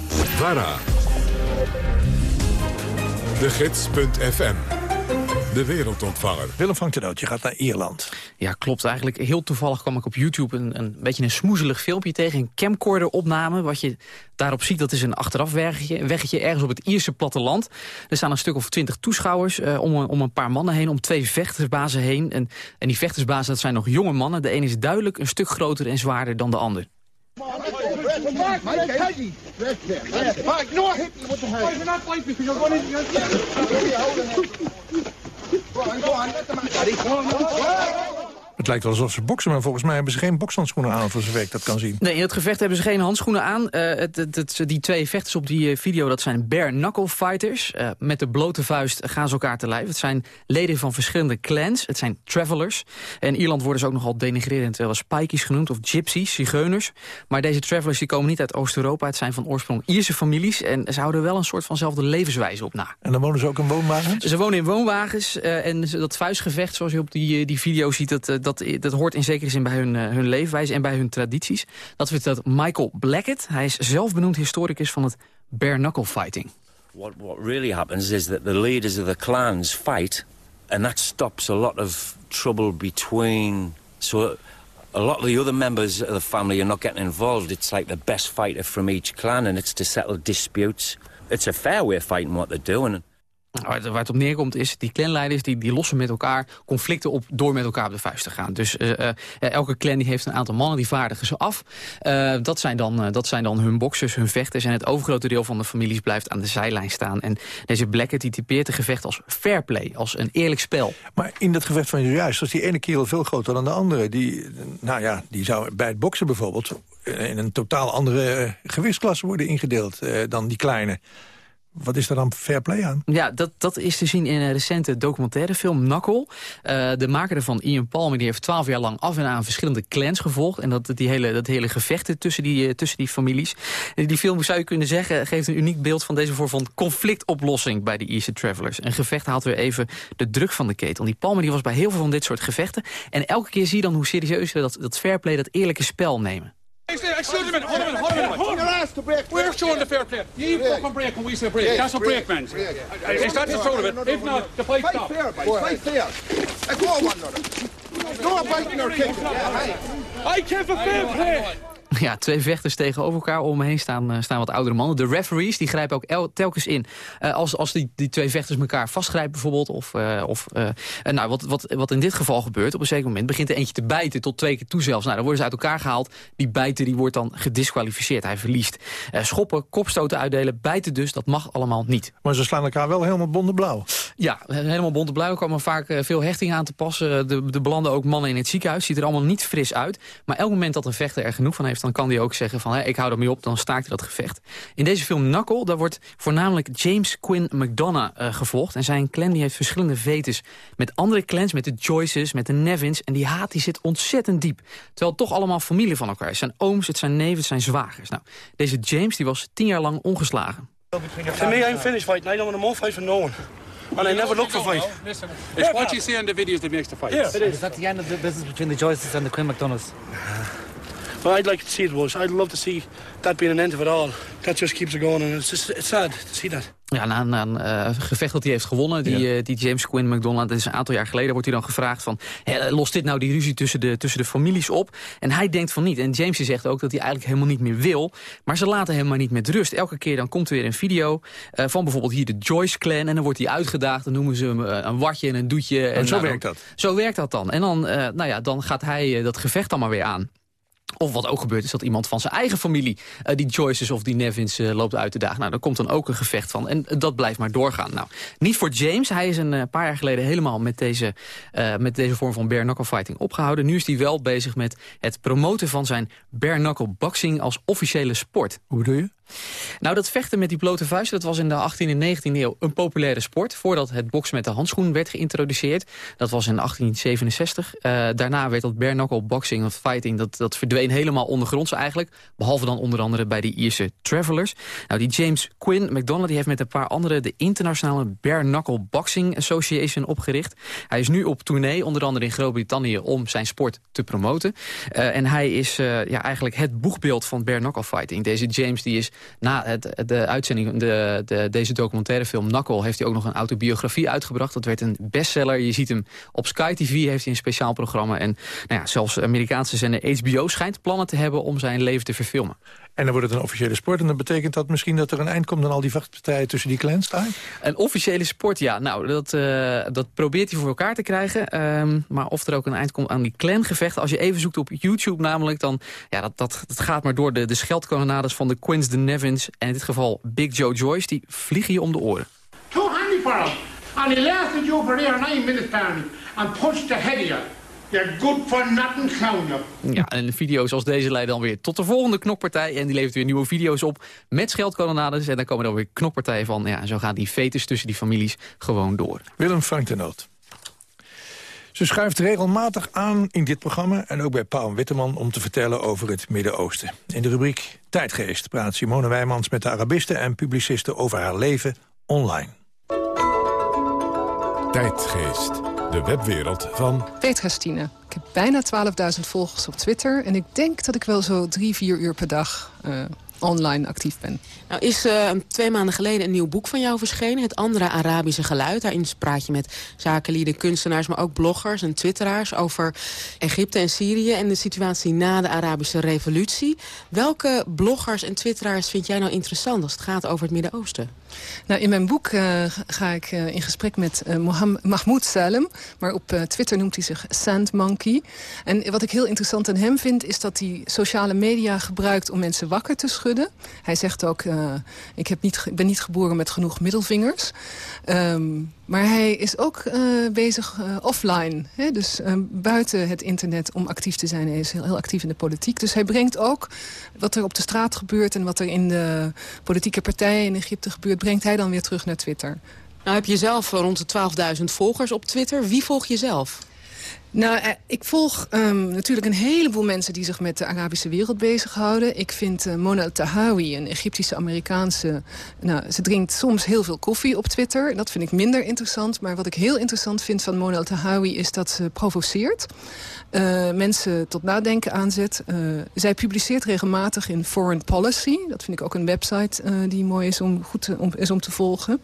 VARA. De Gids.fm. De wereldontvanger. Willem van Tenoot, je gaat naar Ierland. Ja, klopt. Eigenlijk heel toevallig kwam ik op YouTube een, een beetje een smoezelig filmpje tegen. Een camcorder opname. Wat je daarop ziet, dat is een achterafweggetje. Een weggetje ergens op het Ierse platteland. Er staan een stuk of twintig toeschouwers eh, om, een- om een paar mannen heen. Om twee vechtersbazen heen. En, en die vechtersbazen, dat zijn nog jonge mannen. De een is duidelijk een stuk groter en zwaarder dan de ander. Mike, no, hit me with the head. You're not fighting because you're going into your... Go on, go on, let the man... Het lijkt wel alsof ze boksen, maar volgens mij hebben ze geen bokshandschoenen aan... voor zover ik dat kan zien. Nee, in het gevecht hebben ze geen handschoenen aan. Eh, het, het, het- die twee vechters op die eh, video, dat zijn bare knuckle fighters. Eh, met de blote vuist gaan ze elkaar te lijf. Het zijn leden van verschillende clans. Het zijn travelers. In Ierland worden ze ook nogal denigrerend wel spikies genoemd... of gypsies, zigeuners. Maar deze travelers die komen niet uit Oost-Europa. Het zijn van oorsprong Ierse families. En ze houden wel een soort vanzelfde levenswijze op na. En dan wonen ze ook in woonwagens? Ze wonen in woonwagens en dat vuistgevecht, zoals je op die, die video ziet... Dat, dat, dat hoort in zekere zin bij hun, eh, hun leefwijze en bij hun tradities. Dat vertelt Michael Blackett. Hij is zelf benoemd historicus van het bare knuckle fighting. What, what really happens is that the leaders of the clans fight, and that stops a lot of trouble between. So, a lot of the other members of the family are not getting involved. It's like the best fighter from each clan, and it's to settle disputes. It's a fair way of fighting what they're doing. Nou, Waar het, op neerkomt is, die clanleiders die, die lossen met elkaar conflicten op door met elkaar op de vuist te gaan. Dus eh, eh, elke clan die heeft een aantal mannen, die vaardigen ze af. Eh, dat, zijn dan, eh, dat zijn dan hun boxers, hun vechters. En het overgrote deel van de families blijft aan de zijlijn staan. En deze Blackett die typeert het gevecht als fair play, als een eerlijk spel. Maar in dat gevecht van zojuist was die ene kerel veel groter dan de andere. Die, nou ja, die zou bij het boksen bijvoorbeeld... in een totaal andere eh, gewichtsklasse worden ingedeeld eh, dan die kleine. Wat is daar dan fair play aan? Ja, dat, dat is te zien in een recente documentairefilm Knuckle. Eh, de maker ervan, Ian Palmer, die heeft twaalf jaar lang af en aan verschillende clans gevolgd. En dat, die hele, dat hele gevechten tussen die, eh, tussen die families. Die film, zou je kunnen zeggen, geeft een uniek beeld van deze vorm van conflictoplossing bij de Ierse Travelers. Een gevecht haalt weer even de druk van de ketel. Die Palmer die was bij heel veel van dit soort gevechten. En elke keer zie je dan hoe serieus ze dat, dat fair play, dat eerlijke spel nemen. Excuse me, hold on, hold on, hold on. Your ass to break. We're showing the fair play. You Break. fucking break when we say break. Break, That's a break, break, man. break. Is that the tournament? If not, the fight Fight stop. fair, boys. Fight fair. Let go of one another. No biting or kicking. Yeah, hey. I came for fair play. Ja, twee vechters tegenover elkaar. Om me heen staan, eh, staan wat oudere mannen. De referees die grijpen ook el- telkens in. Eh, als als die, die twee vechters elkaar vastgrijpen bijvoorbeeld. Of, eh, of eh, nou, wat, wat, wat in dit geval gebeurt. Op een zeker moment begint er eentje te bijten. Tot twee keer toe zelfs. Nou, dan worden ze uit elkaar gehaald. Die bijten die wordt dan gedisqualificeerd. Hij verliest. Schoppen, kopstoten uitdelen. Bijten dus. Dat mag allemaal niet. Maar ze slaan elkaar wel helemaal bondenblauw. Ja, helemaal bonte-blauw. Er komen vaak veel hechtingen aan te passen. De, de belanden ook mannen in het ziekenhuis. Ziet er allemaal niet fris uit. Maar elk moment dat een vechter er genoeg van heeft... dan kan hij ook zeggen van, hé, ik hou ermee op. Dan staakt hij dat gevecht. In deze film Knuckle, daar wordt voornamelijk James Quinn McDonough eh, gevolgd. En zijn clan die heeft verschillende vetes met andere clans. Met de Joyces, met de Nevins. En die haat die zit ontzettend diep. Terwijl het toch allemaal familie van elkaar is. Zijn ooms, het zijn neven, het zijn zwagers. Nou, deze James die was tien jaar lang ongeslagen. To me, I'm finished fighting. I don't want more fight for no one. And I never look for fight. It's what you see in the videos that makes the fight. Yeah, it is. Is that the end of the business between the Joyces and the Quinn McDonoughs? But I'd like to see it was. I'd love to see that being an end of it all. That just keeps it going, and it's just it's sad to see that. Ja, na, een eh, gevecht dat hij heeft gewonnen, die, eh, die James Quinn McDonald, dat is een aantal jaar geleden, wordt hij dan gevraagd van, hè, lost dit nou die ruzie tussen de, tussen de families op? En hij denkt van niet. En James die zegt ook dat hij eigenlijk helemaal niet meer wil, maar ze laten hem maar niet met rust. Elke keer dan komt er weer een video eh, van bijvoorbeeld hier de Joyce clan en dan wordt hij uitgedaagd, dan noemen ze hem eh, een watje en een doetje. En, En zo nou, werkt dat. Zo werkt dat dan. En dan, eh, nou ja, dan gaat hij eh, dat gevecht dan maar weer aan. Of wat ook gebeurt is dat iemand van zijn eigen familie... eh, die Joyces of die Nevins eh, loopt uit te dagen. Nou, daar komt dan ook een gevecht van. En dat blijft maar doorgaan. Nou, niet voor James. Hij is een eh, paar jaar geleden helemaal met deze, eh, met deze vorm van bare knuckle fighting opgehouden. Nu is hij wel bezig met het promoten van zijn bare knuckle boxing als officiële sport. Hoe bedoel je? Nou, dat vechten met die blote vuisten, dat was in de 18e en 19e eeuw een populaire sport. Voordat het boksen met de handschoen werd geïntroduceerd. Dat was in 1867. Eh, daarna werd dat bare knuckle boxing of fighting, dat, dat verdween helemaal ondergronds eigenlijk. Behalve dan onder andere bij die Ierse travelers. Nou, die James Quinn McDonald die heeft met een paar anderen de internationale bare knuckle boxing association opgericht. Hij is nu op tournee, onder andere in Groot-Brittannië, om zijn sport te promoten. Eh, en hij is eh, ja, eigenlijk het boegbeeld van bare knuckle fighting. Deze James die is na het, de uitzending, de, de, deze documentaire film Knuckle... heeft hij ook nog een autobiografie uitgebracht. Dat werd een bestseller. Je ziet hem op Sky TV, heeft hij een speciaal programma. En nou ja, zelfs Amerikaanse zender HBO schijnt plannen te hebben... om zijn leven te verfilmen. En dan wordt het een officiële sport. En dat betekent dat misschien dat er een eind komt aan al die vechtpartijen tussen die clans daar? Een officiële sport, ja. Nou, dat, uh, dat probeert hij voor elkaar te krijgen. Um, maar of er ook een eind komt aan die clangevechten... als je even zoekt op YouTube namelijk, dan... ja, dat, dat, dat gaat maar door de, de scheldkanonades van de Quins, de Nevins... en in dit geval Big Joe Joyce, die vliegen je om de oren. Too handy for him. And he lasted you for there nine minutes, Barney, and punched the head of you. You're good for nothing. Ja, en video's zoals deze leiden dan weer tot de volgende knokpartij. En die levert weer nieuwe video's op met scheldkanonades. En dan komen er weer knokpartijen van. Ja, en zo gaan die fetus tussen die families gewoon door. Willem Frank de Noot. Ze schuift regelmatig aan in dit programma en ook bij Paul Witteman om te vertellen over het Midden-Oosten. In de rubriek Tijdgeest praat Simone Wijmans met de Arabisten en publicisten over haar leven online. Tijdgeest, de webwereld van... Petra Stine. Ik heb bijna 12.000 volgers op Twitter en ik denk dat ik wel zo drie, vier uur per dag... Uh, online actief ben. Nou is uh, twee maanden geleden een nieuw boek van jou verschenen. Het andere Arabische geluid. Daarin praat je met zakenlieden, kunstenaars... maar ook bloggers en twitteraars over Egypte en Syrië... en de situatie na de Arabische revolutie. Welke bloggers en twitteraars vind jij nou interessant... als het gaat over het Midden-Oosten? Nou, in mijn boek uh, ga ik uh, in gesprek met uh, Mahmoud Salem. Maar op Twitter noemt hij zich Sand Monkey. En wat ik heel interessant aan hem vind... is dat hij sociale media gebruikt om mensen wakker te schudden. Hij zegt ook, ik heb niet, ben niet geboren met genoeg middelvingers. Um, maar hij is ook bezig offline. Hè? Dus buiten het internet om actief te zijn. Hij is heel, heel actief in de politiek. Dus hij brengt ook wat er op de straat gebeurt... en wat er in de politieke partijen in Egypte gebeurt brengt hij dan weer terug naar Twitter. Nou heb je zelf rond de 12.000 volgers op Twitter. Wie volg je zelf? Nou, eh, ik volg um, natuurlijk een heleboel mensen die zich met de Arabische wereld bezighouden. Ik vind uh, Mona Tahawi, een Egyptische Amerikaanse... Nou, ze drinkt soms heel veel koffie op Twitter. Dat vind ik minder interessant. Maar wat ik heel interessant vind van Mona Tahawi is dat ze provoceert. Uh, mensen tot nadenken aanzet. Uh, zij publiceert regelmatig in Foreign Policy. Dat vind ik ook een website die mooi is om, goed om, is om te volgen.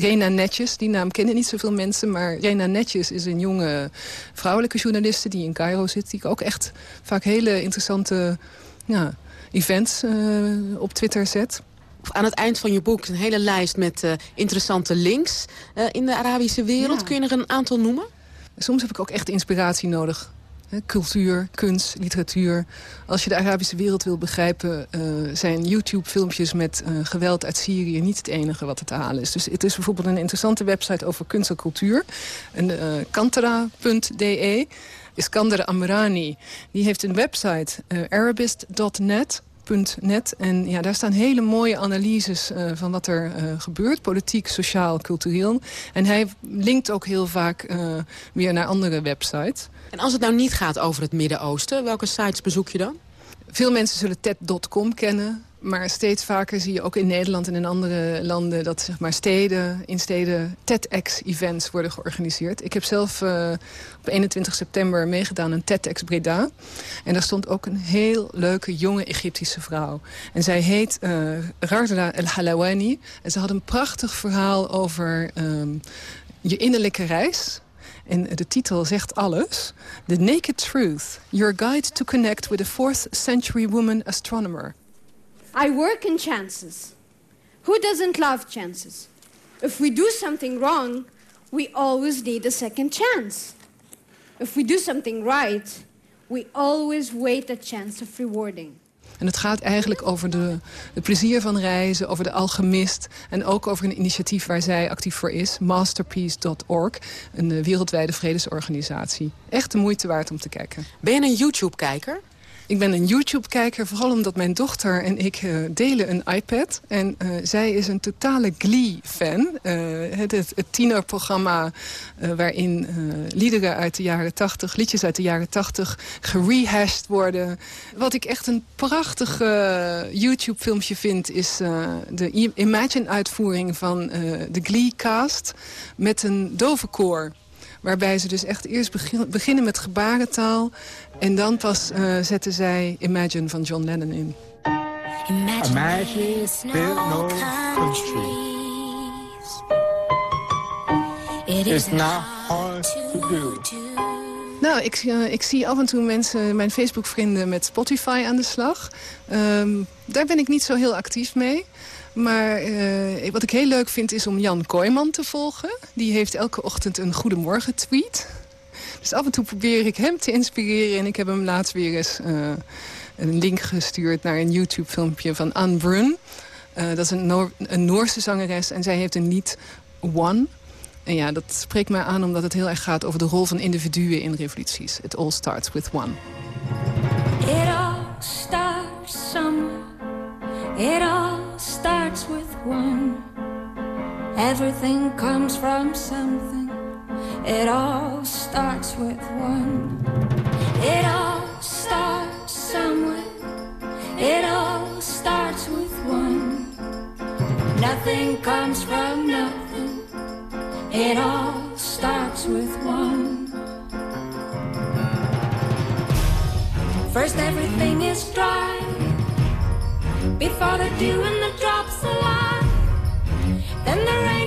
Rena Netjes, die naam kennen niet zoveel mensen... maar Rena Netjes is een jonge vrouwelijke journaliste... die in Cairo zit, die ook echt vaak hele interessante ja, events uh, op Twitter zet. Aan het eind van je boek een hele lijst met uh, interessante links uh, in de Arabische wereld. Ja. Kun je er een aantal noemen? Soms heb ik ook echt inspiratie nodig. Cultuur, kunst, literatuur. Als je de Arabische wereld wil begrijpen... Uh, zijn YouTube-filmpjes met uh, geweld uit Syrië niet het enige wat er te halen is. Dus het is bijvoorbeeld een interessante website over kunst en cultuur. Uh, Kantara.de. Iskander Amrani, die heeft een website, arabist.net... Net. En ja, daar staan hele mooie analyses van wat er gebeurt. Politiek, sociaal, cultureel. En hij linkt ook heel vaak weer naar andere websites. En als het nou niet gaat over het Midden-Oosten, welke sites bezoek je dan? Veel mensen zullen TED.com kennen. Maar steeds vaker zie je ook in Nederland en in andere landen... dat zeg maar, steden, in steden TEDx-events worden georganiseerd. Ik heb zelf uh, op 21 september meegedaan aan TEDx Breda. En daar stond ook een heel leuke jonge Egyptische vrouw. En zij heet uh, Rarda El Halawani. En ze had een prachtig verhaal over um, je innerlijke reis... En de titel zegt alles. The Naked Truth, Your Guide to Connect with a 4th Century Woman Astronomer. I work in chances. Who doesn't love chances? If we do something wrong, we always need a second chance. If we do something right, we always wait a chance of rewarding. En het gaat eigenlijk over de, het plezier van reizen, over de alchemist... en ook over een initiatief waar zij actief voor is, masterpiece.org... een wereldwijde vredesorganisatie. Echt de moeite waard om te kijken. Ben je een YouTube-kijker? Ik ben een YouTube-kijker, vooral omdat mijn dochter en ik uh, delen een iPad. En uh, zij is een totale Glee-fan. Het, het, het tienerprogramma waarin liederen uit de jaren 80, liedjes uit de jaren 80 gerehashed worden. Wat ik echt een prachtig YouTube-filmpje vind, is de Imagine-uitvoering van de Glee-cast met een dovenkoor. Waarbij ze dus echt eerst begin, beginnen met gebarentaal... en dan pas uh, zetten zij Imagine van John Lennon in. Imagine no country. It's not hard to do. Nou, ik, eh, ik zie af en toe mensen, mijn Facebook-vrienden met Spotify aan de slag. Ehm, daar ben ik niet zo heel actief mee. Maar eh, wat ik heel leuk vind is om Jan Kooijman te volgen. Die heeft elke ochtend een goedemorgen tweet. Dus af en toe probeer ik hem te inspireren. En ik heb hem laatst weer eens eh, een link gestuurd naar een YouTube-filmpje van Anne Brun. Eh, dat is een, een Noorse zangeres en zij heeft een lied One. En ja, dat spreekt mij aan omdat het heel erg gaat over de rol van individuen in revoluties. It all starts with one. It all starts somewhere. It starts with one. Everything comes from something. It all starts with one. It all starts somewhere. It all starts with one. Nothing comes from nothing. It all starts with one. First, everything is dry. Before the dew and the drops align. Then the rain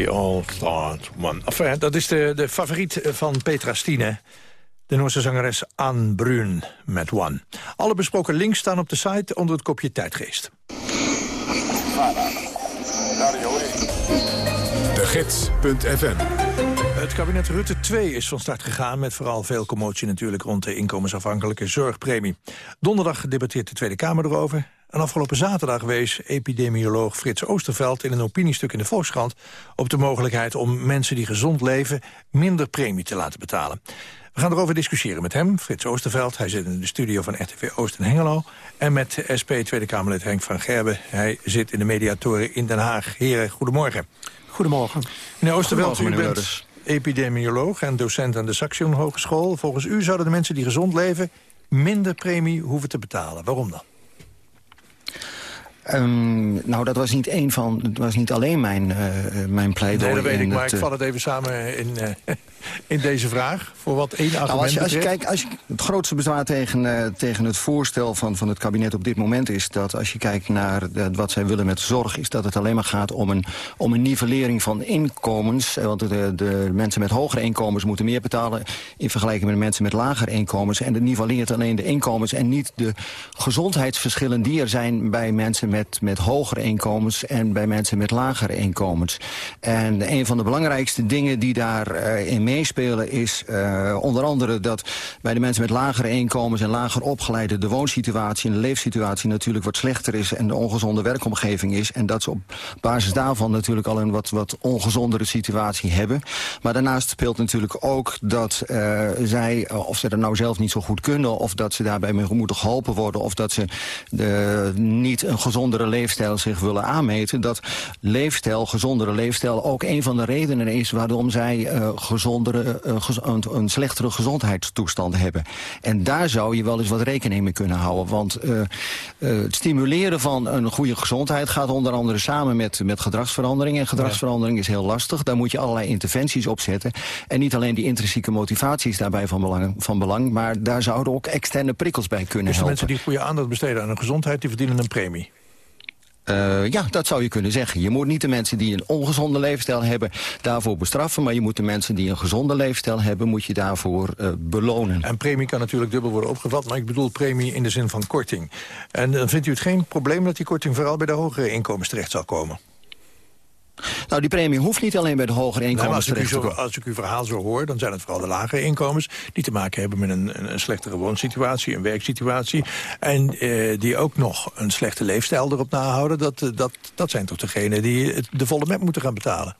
We all start one. Enfin, dat is de, de favoriet van Petra Stine. De Noorse zangeres Anne Brun met One. Alle besproken links staan op de site onder het kopje tijdgeest. De Gids.fm Het kabinet Rutte 2 is van start gegaan... met vooral veel commotie natuurlijk rond de inkomensafhankelijke zorgpremie. Donderdag debatteert de Tweede Kamer erover. En afgelopen zaterdag wees epidemioloog Frits Oosterveld... in een opiniestuk in de Volkskrant op de mogelijkheid... om mensen die gezond leven minder premie te laten betalen. We gaan erover discussiëren met hem, Frits Oosterveld. Hij zit in de studio van RTV Oost in Hengelo. En met SP Tweede Kamerlid Henk van Gerben. Hij zit in de mediatoren in Den Haag. Heren, goedemorgen. Goedemorgen. Meneer Oosterveld, u Goedemorgen, meneer bent epidemioloog en docent aan de Saxion Hogeschool. Volgens u zouden de mensen die gezond leven minder premie hoeven te betalen. Waarom dan? Ehm, nou, dat was niet één van, dat was niet alleen mijn, eh mijn pleidooi. Nee, dat weet ik, maar het, ik eh, vat het even samen in, in deze vraag. Voor wat één argument Nou, als je, als je kijkt, als je, het grootste bezwaar tegen, eh, tegen het voorstel van, van het kabinet op dit moment is dat als je kijkt naar de- wat zij willen met zorg, is dat het alleen maar gaat om een, om een nivellering van inkomens. Eh, Want de, de mensen met hogere inkomens moeten meer betalen in vergelijking met de mensen met lagere inkomens. En het nivelleert alleen de inkomens en niet de gezondheidsverschillen die er zijn bij mensen met, met hogere inkomens en bij mensen met lagere inkomens. En een van de belangrijkste dingen die daarin in meespelen is eh, onder andere dat bij de mensen met lagere inkomens en lager opgeleide de woonsituatie en de leefsituatie natuurlijk wat slechter is en de ongezonde werkomgeving is. En dat ze op basis daarvan natuurlijk al een wat, wat ongezondere situatie hebben. Maar daarnaast speelt natuurlijk ook dat eh, zij, eh, of ze dat nou zelf niet zo goed kunnen, of dat ze daarbij moeten geholpen worden, of dat ze de, niet een gezondere leefstijl zich willen aanmeten, dat leefstijl, gezondere leefstijl ook een van de redenen is waarom zij gezondere, eh, gez- een, een slechtere gezondheidstoestand hebben. En daar zou je wel eens wat rekening mee kunnen houden. Want eh, eh, het stimuleren van een goede gezondheid gaat onder andere samen met, met gedragsverandering. En gedragsverandering is heel lastig. Daar moet je allerlei interventies op zetten. En niet alleen die intrinsieke motivatie is daarbij van belang, van belang maar daar zouden ook externe prikkels bij kunnen Dus de helpen. mensen die goede aandacht besteden aan hun gezondheid... die verdienen een premie. Eh, ja, dat zou je kunnen zeggen. Je moet niet de mensen die een ongezonde leefstijl hebben daarvoor bestraffen... maar je moet de mensen die een gezonde leefstijl hebben... moet je daarvoor eh, belonen. En premie kan natuurlijk dubbel worden opgevat... maar ik bedoel premie in de zin van korting. En dan vindt u het geen probleem dat die korting... vooral bij de hogere inkomens terecht zal komen? Nou, die premie hoeft niet alleen bij de hogere Nee, inkomens als, ik zo, als ik uw verhaal zo hoor, dan zijn het vooral de lagere inkomens... die te maken hebben met een, een, slechtere woonsituatie, een werksituatie... en eh, die ook nog een slechte leefstijl erop nahouden. Dat, eh, dat, dat zijn toch degenen die het- de volle met moeten gaan betalen?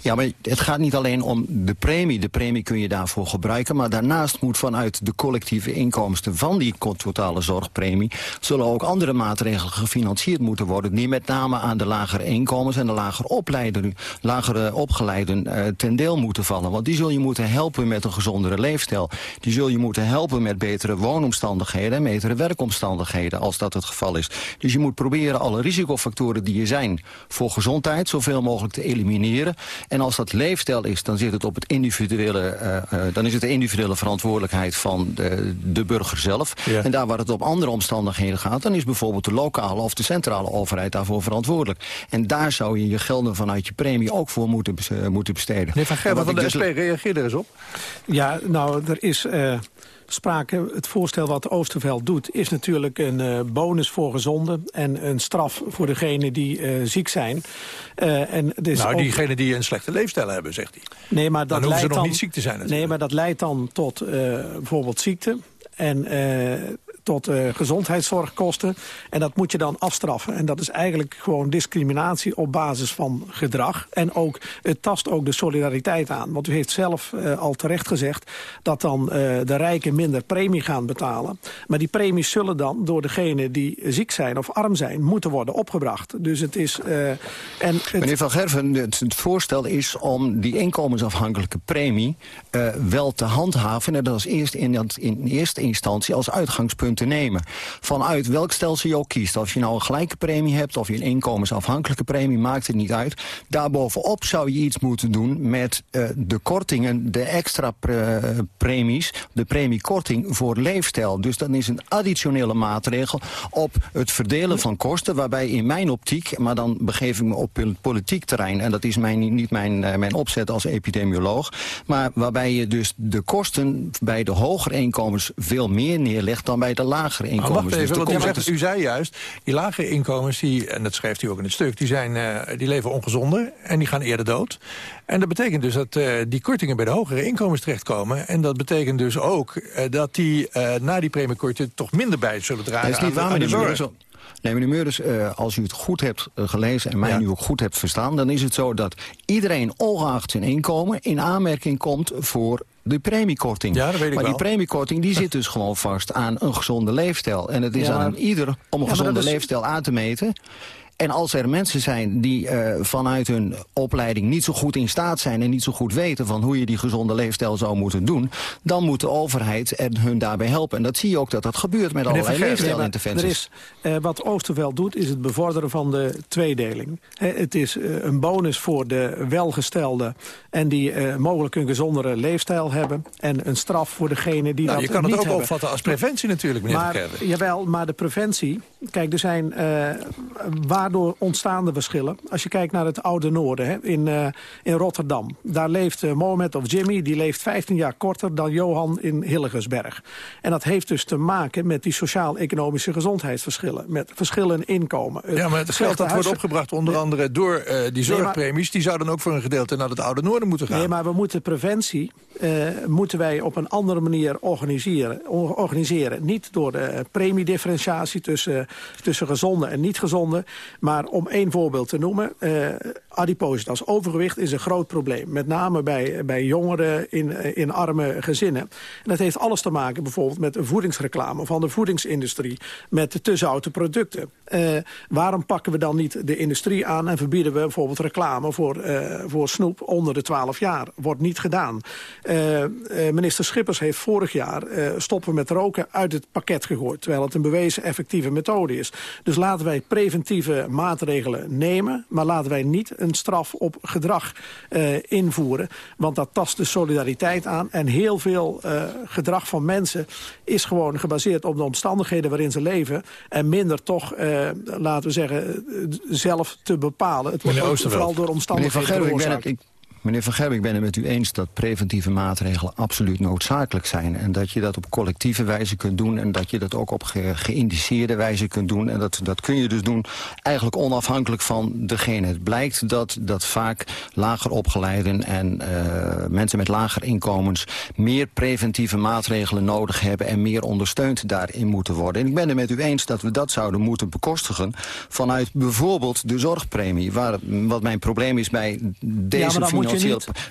Ja, maar het gaat niet alleen om de premie. De premie kun je daarvoor gebruiken. Maar daarnaast moet vanuit de collectieve inkomsten van die totale zorgpremie... zullen ook andere maatregelen gefinancierd moeten worden... die met name aan de lagere inkomens en de lager opleiden, lagere opgeleiden eh, ten deel moeten vallen. Want die zul je moeten helpen met een gezondere leefstijl. Die zul je moeten helpen met betere woonomstandigheden... en betere werkomstandigheden, als dat het geval is. Dus je moet proberen alle risicofactoren die er zijn... voor gezondheid zoveel mogelijk te elimineren. En als dat leefstijl is, dan, zit het op het individuele, eh, eh, dan is het de individuele verantwoordelijkheid van de, de burger zelf. Ja. En daar waar het op andere omstandigheden gaat... dan is bijvoorbeeld de lokale of de centrale overheid daarvoor verantwoordelijk. En daar zou je je gelden vanuit je premie ook voor moeten, moeten besteden. Meneer Van Gerwen En van wat de SP, reageer er eens op. Ja, nou, er is eh, sprake. Het voorstel wat Oosterveld doet... is natuurlijk een eh, bonus voor gezonden... en een straf voor degenen die eh, ziek zijn. Eh, en is nou, ook- diegenen die een slechte leefstijl hebben, zegt hij. Nee, maar Dan dat hoeven ze nog dan, niet ziek te zijn natuurlijk. Nee, maar dat leidt dan tot bijvoorbeeld ziekte en tot eh, gezondheidszorgkosten. En dat moet je dan afstraffen. En dat is eigenlijk gewoon discriminatie op basis van gedrag. En ook, het tast ook de solidariteit aan. Want u heeft zelf eh, al terecht gezegd dat dan eh, de rijken minder premie gaan betalen. Maar die premies zullen dan door degenen die ziek zijn of arm zijn... moeten worden opgebracht. Dus het is... en Meneer Van Gerven, het, voorstel is om die inkomensafhankelijke premie wel te handhaven... en dat als eerst in, in eerste instantie als uitgangspunt te nemen. Vanuit welk stelsel je ook kiest. Of je nou een gelijke premie hebt of je een inkomensafhankelijke premie... maakt het niet uit. Daarbovenop zou je iets moeten doen met eh, de kortingen... de extra pre- premies, de premiekorting voor leefstijl. Dus dat is een additionele maatregel op het verdelen van kosten... waarbij in mijn optiek, maar dan begeef ik me op politiek terrein... en dat is mijn, niet mijn, eh, mijn opzet als epidemioloog... maar waarbij je dus de kosten bij de hogere inkomens veel meer neerlegt... dan bij de lagere Maar inkomens. wacht even, Dus want u, komt- zegt, u zei juist... die lage inkomens, die, en dat schrijft u ook in het stuk... die, zijn, eh, die leven ongezonder en die gaan eerder dood. En dat betekent dus dat eh, die kortingen bij de hogere inkomens terechtkomen. En dat betekent dus ook eh, dat die na die premiekorting... toch minder bij zullen dragen Dat is niet aan, waar, aan de zorg. Nee, meneer Meurders, als u het goed hebt gelezen en mij Ja. nu ook goed hebt verstaan... dan is het zo dat iedereen, ongeacht zijn inkomen... in aanmerking komt voor de premiekorting. Ja, dat weet ik maar wel. die premiekorting die zit dus gewoon vast aan een gezonde leefstijl. En het is Ja, maar- aan ieder om een Ja, gezonde is- leefstijl aan te meten... En als er mensen zijn die eh, vanuit hun opleiding niet zo goed in staat zijn... en niet zo goed weten van hoe je die gezonde leefstijl zou moeten doen... dan moet de overheid er hun daarbij helpen. En dat zie je ook dat dat gebeurt met Meneer allerlei leefstijlinterventies. Er is, eh, wat Oosterveld doet, is het bevorderen van de tweedeling. Hè, het is eh, een bonus voor de welgestelden... en die eh, mogelijk een gezondere leefstijl hebben... en een straf voor degene die Nou, dat je kan niet het ook hebben. opvatten als preventie natuurlijk, meneer Maar, jawel, maar de preventie... Kijk, er zijn... eh, waar daardoor ontstaan de verschillen. Als je kijkt naar het oude noorden hè, in, eh, in Rotterdam. Daar leeft uh, Mohamed of Jimmy, die leeft 15 jaar korter dan Johan in Hillegersberg. En dat heeft dus te maken met die sociaal-economische gezondheidsverschillen. Met verschillen in inkomen. Ja, maar het geld dat wordt opgebracht onder andere door uh, die zorgpremies... die zouden ook voor een gedeelte naar het oude noorden moeten gaan. Nee, maar we moeten preventie moeten wij op een andere manier organiseren. organiseren. Niet door de premiedifferentiatie tussen, tussen gezonde en niet gezonde. Maar om één voorbeeld te noemen. Uh, adipositas, overgewicht, is een groot probleem. Met name bij, bij jongeren in, in arme gezinnen. En dat heeft alles te maken bijvoorbeeld met voedingsreclame van de voedingsindustrie. Met te zoute producten. Uh, waarom pakken we dan niet de industrie aan en verbieden we bijvoorbeeld reclame voor, uh, voor snoep onder de 12 jaar? Wordt niet gedaan. minister Schippers heeft vorig jaar stoppen met roken uit het pakket gegooid. Terwijl het een bewezen effectieve methode is. Dus laten wij preventieve maatregelen nemen. Maar laten wij niet een straf op gedrag invoeren. Want dat tast de solidariteit aan. En heel veel gedrag van mensen is gewoon gebaseerd op de omstandigheden waarin ze leven. En minder toch, laten we zeggen, zelf te bepalen. Het wordt ook vooral door omstandigheden veroorzaakt. Meneer Van Gerb, ik ben het met u eens dat preventieve maatregelen absoluut noodzakelijk zijn. En dat je dat op collectieve wijze kunt doen en dat je dat ook op ge geïndiceerde wijze kunt doen. En dat, dat kun je dus doen eigenlijk onafhankelijk van degene. Het blijkt dat, dat vaak lager opgeleiden en uh, mensen met lager inkomens meer preventieve maatregelen nodig hebben en meer ondersteund daarin moeten worden. En ik ben het met u eens dat we dat zouden moeten bekostigen vanuit bijvoorbeeld de zorgpremie. Waar, wat mijn probleem is bij deze ja,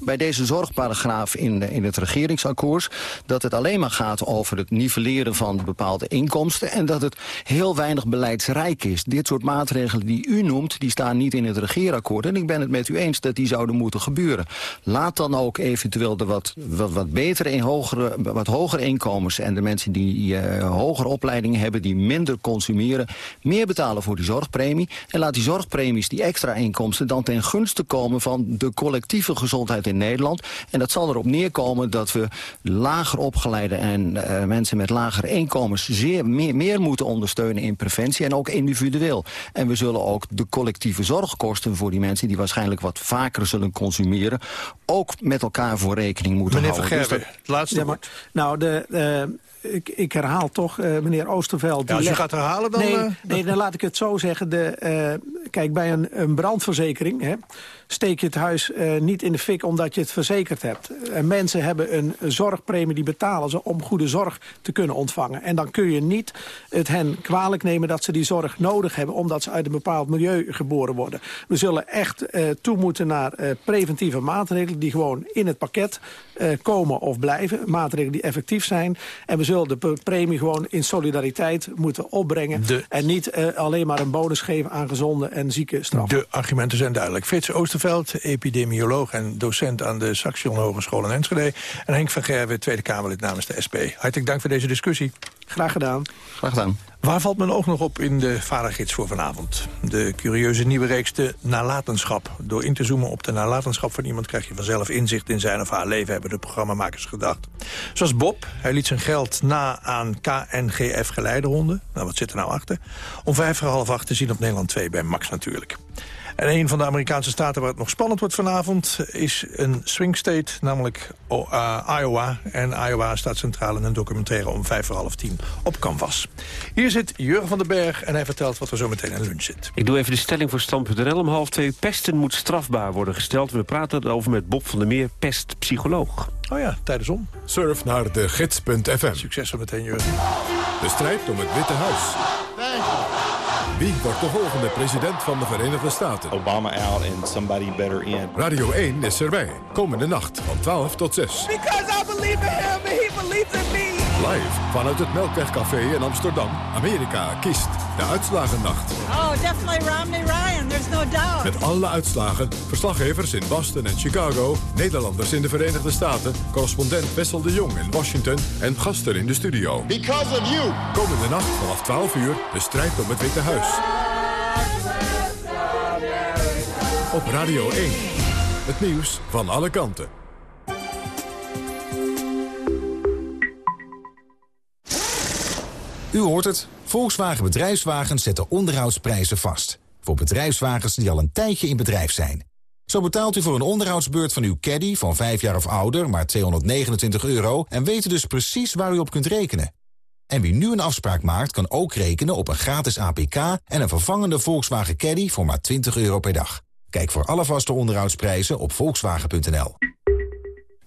bij deze zorgparagraaf in, in het regeringsakkoord... dat het alleen maar gaat over het nivelleren van bepaalde inkomsten... en dat het heel weinig beleidsrijk is. Dit soort maatregelen die u noemt, die staan niet in het regeerakkoord. En ik ben het met u eens dat die zouden moeten gebeuren. Laat dan ook eventueel de wat, wat, wat betere en hogere, wat hogere inkomens... en de mensen die uh, hogere opleidingen hebben, die minder consumeren... meer betalen voor die zorgpremie. En laat die zorgpremies, die extra inkomsten... dan ten gunste komen van de collectieve gezondheid in Nederland. En dat zal erop neerkomen dat we lager opgeleide en uh, mensen met lagere inkomens zeer meer, meer moeten ondersteunen in preventie en ook individueel. En we zullen ook de collectieve zorgkosten voor die mensen die waarschijnlijk wat vaker zullen consumeren, ook met elkaar voor rekening moeten Meneer houden. Meneer Vergerwe, dus laatste ja, maar, Nou, de... Uh, ik, ik, herhaal toch, uh, meneer Oosterveld... Ja, als je legt... gaat herhalen, dan... Nee, uh... nee, dan laat ik het zo zeggen. De, uh, kijk, bij een, een brandverzekering... Hè, steek je het huis niet in de fik omdat je het verzekerd hebt. Mensen hebben een zorgpremie die betalen ze om goede zorg te kunnen ontvangen. En dan kun je niet het hen kwalijk nemen dat ze die zorg nodig hebben... omdat ze uit een bepaald milieu geboren worden. We zullen echt toe moeten naar preventieve maatregelen... die gewoon in het pakket komen of blijven. Maatregelen die effectief zijn. En we zullen de premie gewoon in solidariteit moeten opbrengen. De... En niet alleen maar een bonus geven aan gezonde en zieke straffen. De argumenten zijn duidelijk. Frits Oosterveld, epidemioloog en docent aan de Saxion Hogeschool in Enschede. En Henk van Gerwen, Tweede Kamerlid namens de SP. Hartelijk dank voor deze discussie. Graag gedaan. Graag gedaan. Waar valt men ook nog op in de vadergids voor vanavond? De curieuze nieuwe reeks De Nalatenschap. Door in te zoomen op de nalatenschap van iemand... krijg je vanzelf inzicht in zijn of haar leven, hebben de programmamakers gedacht. Zoals Bob, hij liet zijn geld na aan KNGF geleidehonden. Nou, wat zit er nou achter? Om vijf voor half acht te zien op Nederland 2 bij Max natuurlijk. En een van de Amerikaanse staten waar het nog spannend wordt vanavond... is een swing state, namelijk uh, Iowa. En Iowa staat centraal in een documentaire om vijf voor half tien op Canvas. Hier zit Jurgen van den Berg en hij vertelt wat er zo meteen in lunch zit. Ik doe even de stelling voor stand.nl om half twee. Pesten moet strafbaar worden gesteld. We praten erover met Bob van der Meer, pestpsycholoog. Oh ja, tijdens om. Surf naar de gids.fm. Succes zo meteen, Jurgen. De strijd om het Witte Huis. Wie wordt de volgende president van de Verenigde Staten? Obama out and somebody better in. Radio 1 is erbij. Komende nacht van 12 tot 6. Because I believe in him and he believes in me. Live vanuit het Melkwegcafé in Amsterdam. Amerika kiest de uitslagennacht. Oh, definitely Romney Ryan. There's no doubt. Met alle uitslagen, verslaggevers in Boston en Chicago... Nederlanders in de Verenigde Staten... correspondent Wessel de Jong in Washington... en gasten in de studio. Because of you. Komende nacht vanaf 12 uur de strijd om het Witte Huis. Op Radio 1. Het nieuws van alle kanten. U hoort het. Volkswagen Bedrijfswagens zetten onderhoudsprijzen vast. Voor bedrijfswagens die al een tijdje in bedrijf zijn. Zo betaalt u voor een onderhoudsbeurt van uw caddy van 5 jaar of ouder maar 229 euro... en weet dus precies waar u op kunt rekenen. En wie nu een afspraak maakt, kan ook rekenen op een gratis APK... en een vervangende Volkswagen Caddy voor maar 20 euro per dag. Kijk voor alle vaste onderhoudsprijzen op volkswagen.nl.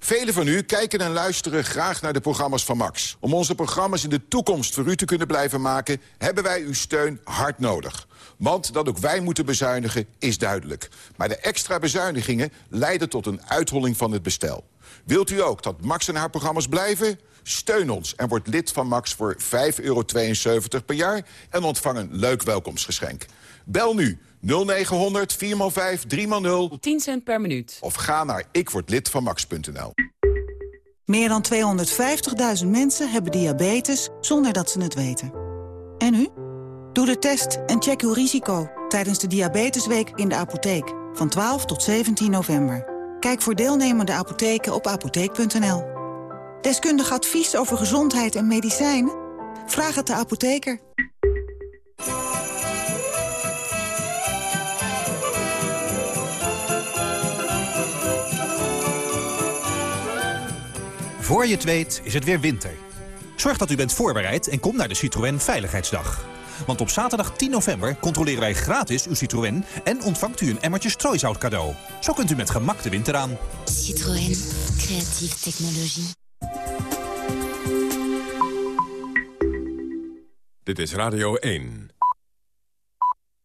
Velen van u kijken en luisteren graag naar de programma's van Max. Om onze programma's in de toekomst voor u te kunnen blijven maken... hebben wij uw steun hard nodig. Want dat ook wij moeten bezuinigen is duidelijk. Maar de extra bezuinigingen leiden tot een uitholling van het bestel. Wilt u ook dat Max en haar programma's blijven? Steun ons en word lid van Max voor 5,72 euro per jaar... en ontvang een leuk welkomstgeschenk. Bel nu 0900 4x5 3x0 10 cent per minuut. of ga naar ikwordlidvanmax.nl. Meer dan 250.000 mensen hebben diabetes zonder dat ze het weten. En u? Doe de test en check uw risico tijdens de Diabetesweek in de apotheek van 12 tot 17 november. Kijk voor deelnemende apotheken op apotheek.nl. Deskundig advies over gezondheid en medicijnen? Vraag het de apotheker. Voor je het weet is het weer winter. Zorg dat u bent voorbereid en kom naar de Citroën Veiligheidsdag. Want op zaterdag 10 november controleren wij gratis uw Citroën... en ontvangt u een emmertje strooisout cadeau. Zo kunt u met gemak de winter aan. Citroën. Creatieve technologie. Dit is Radio 1.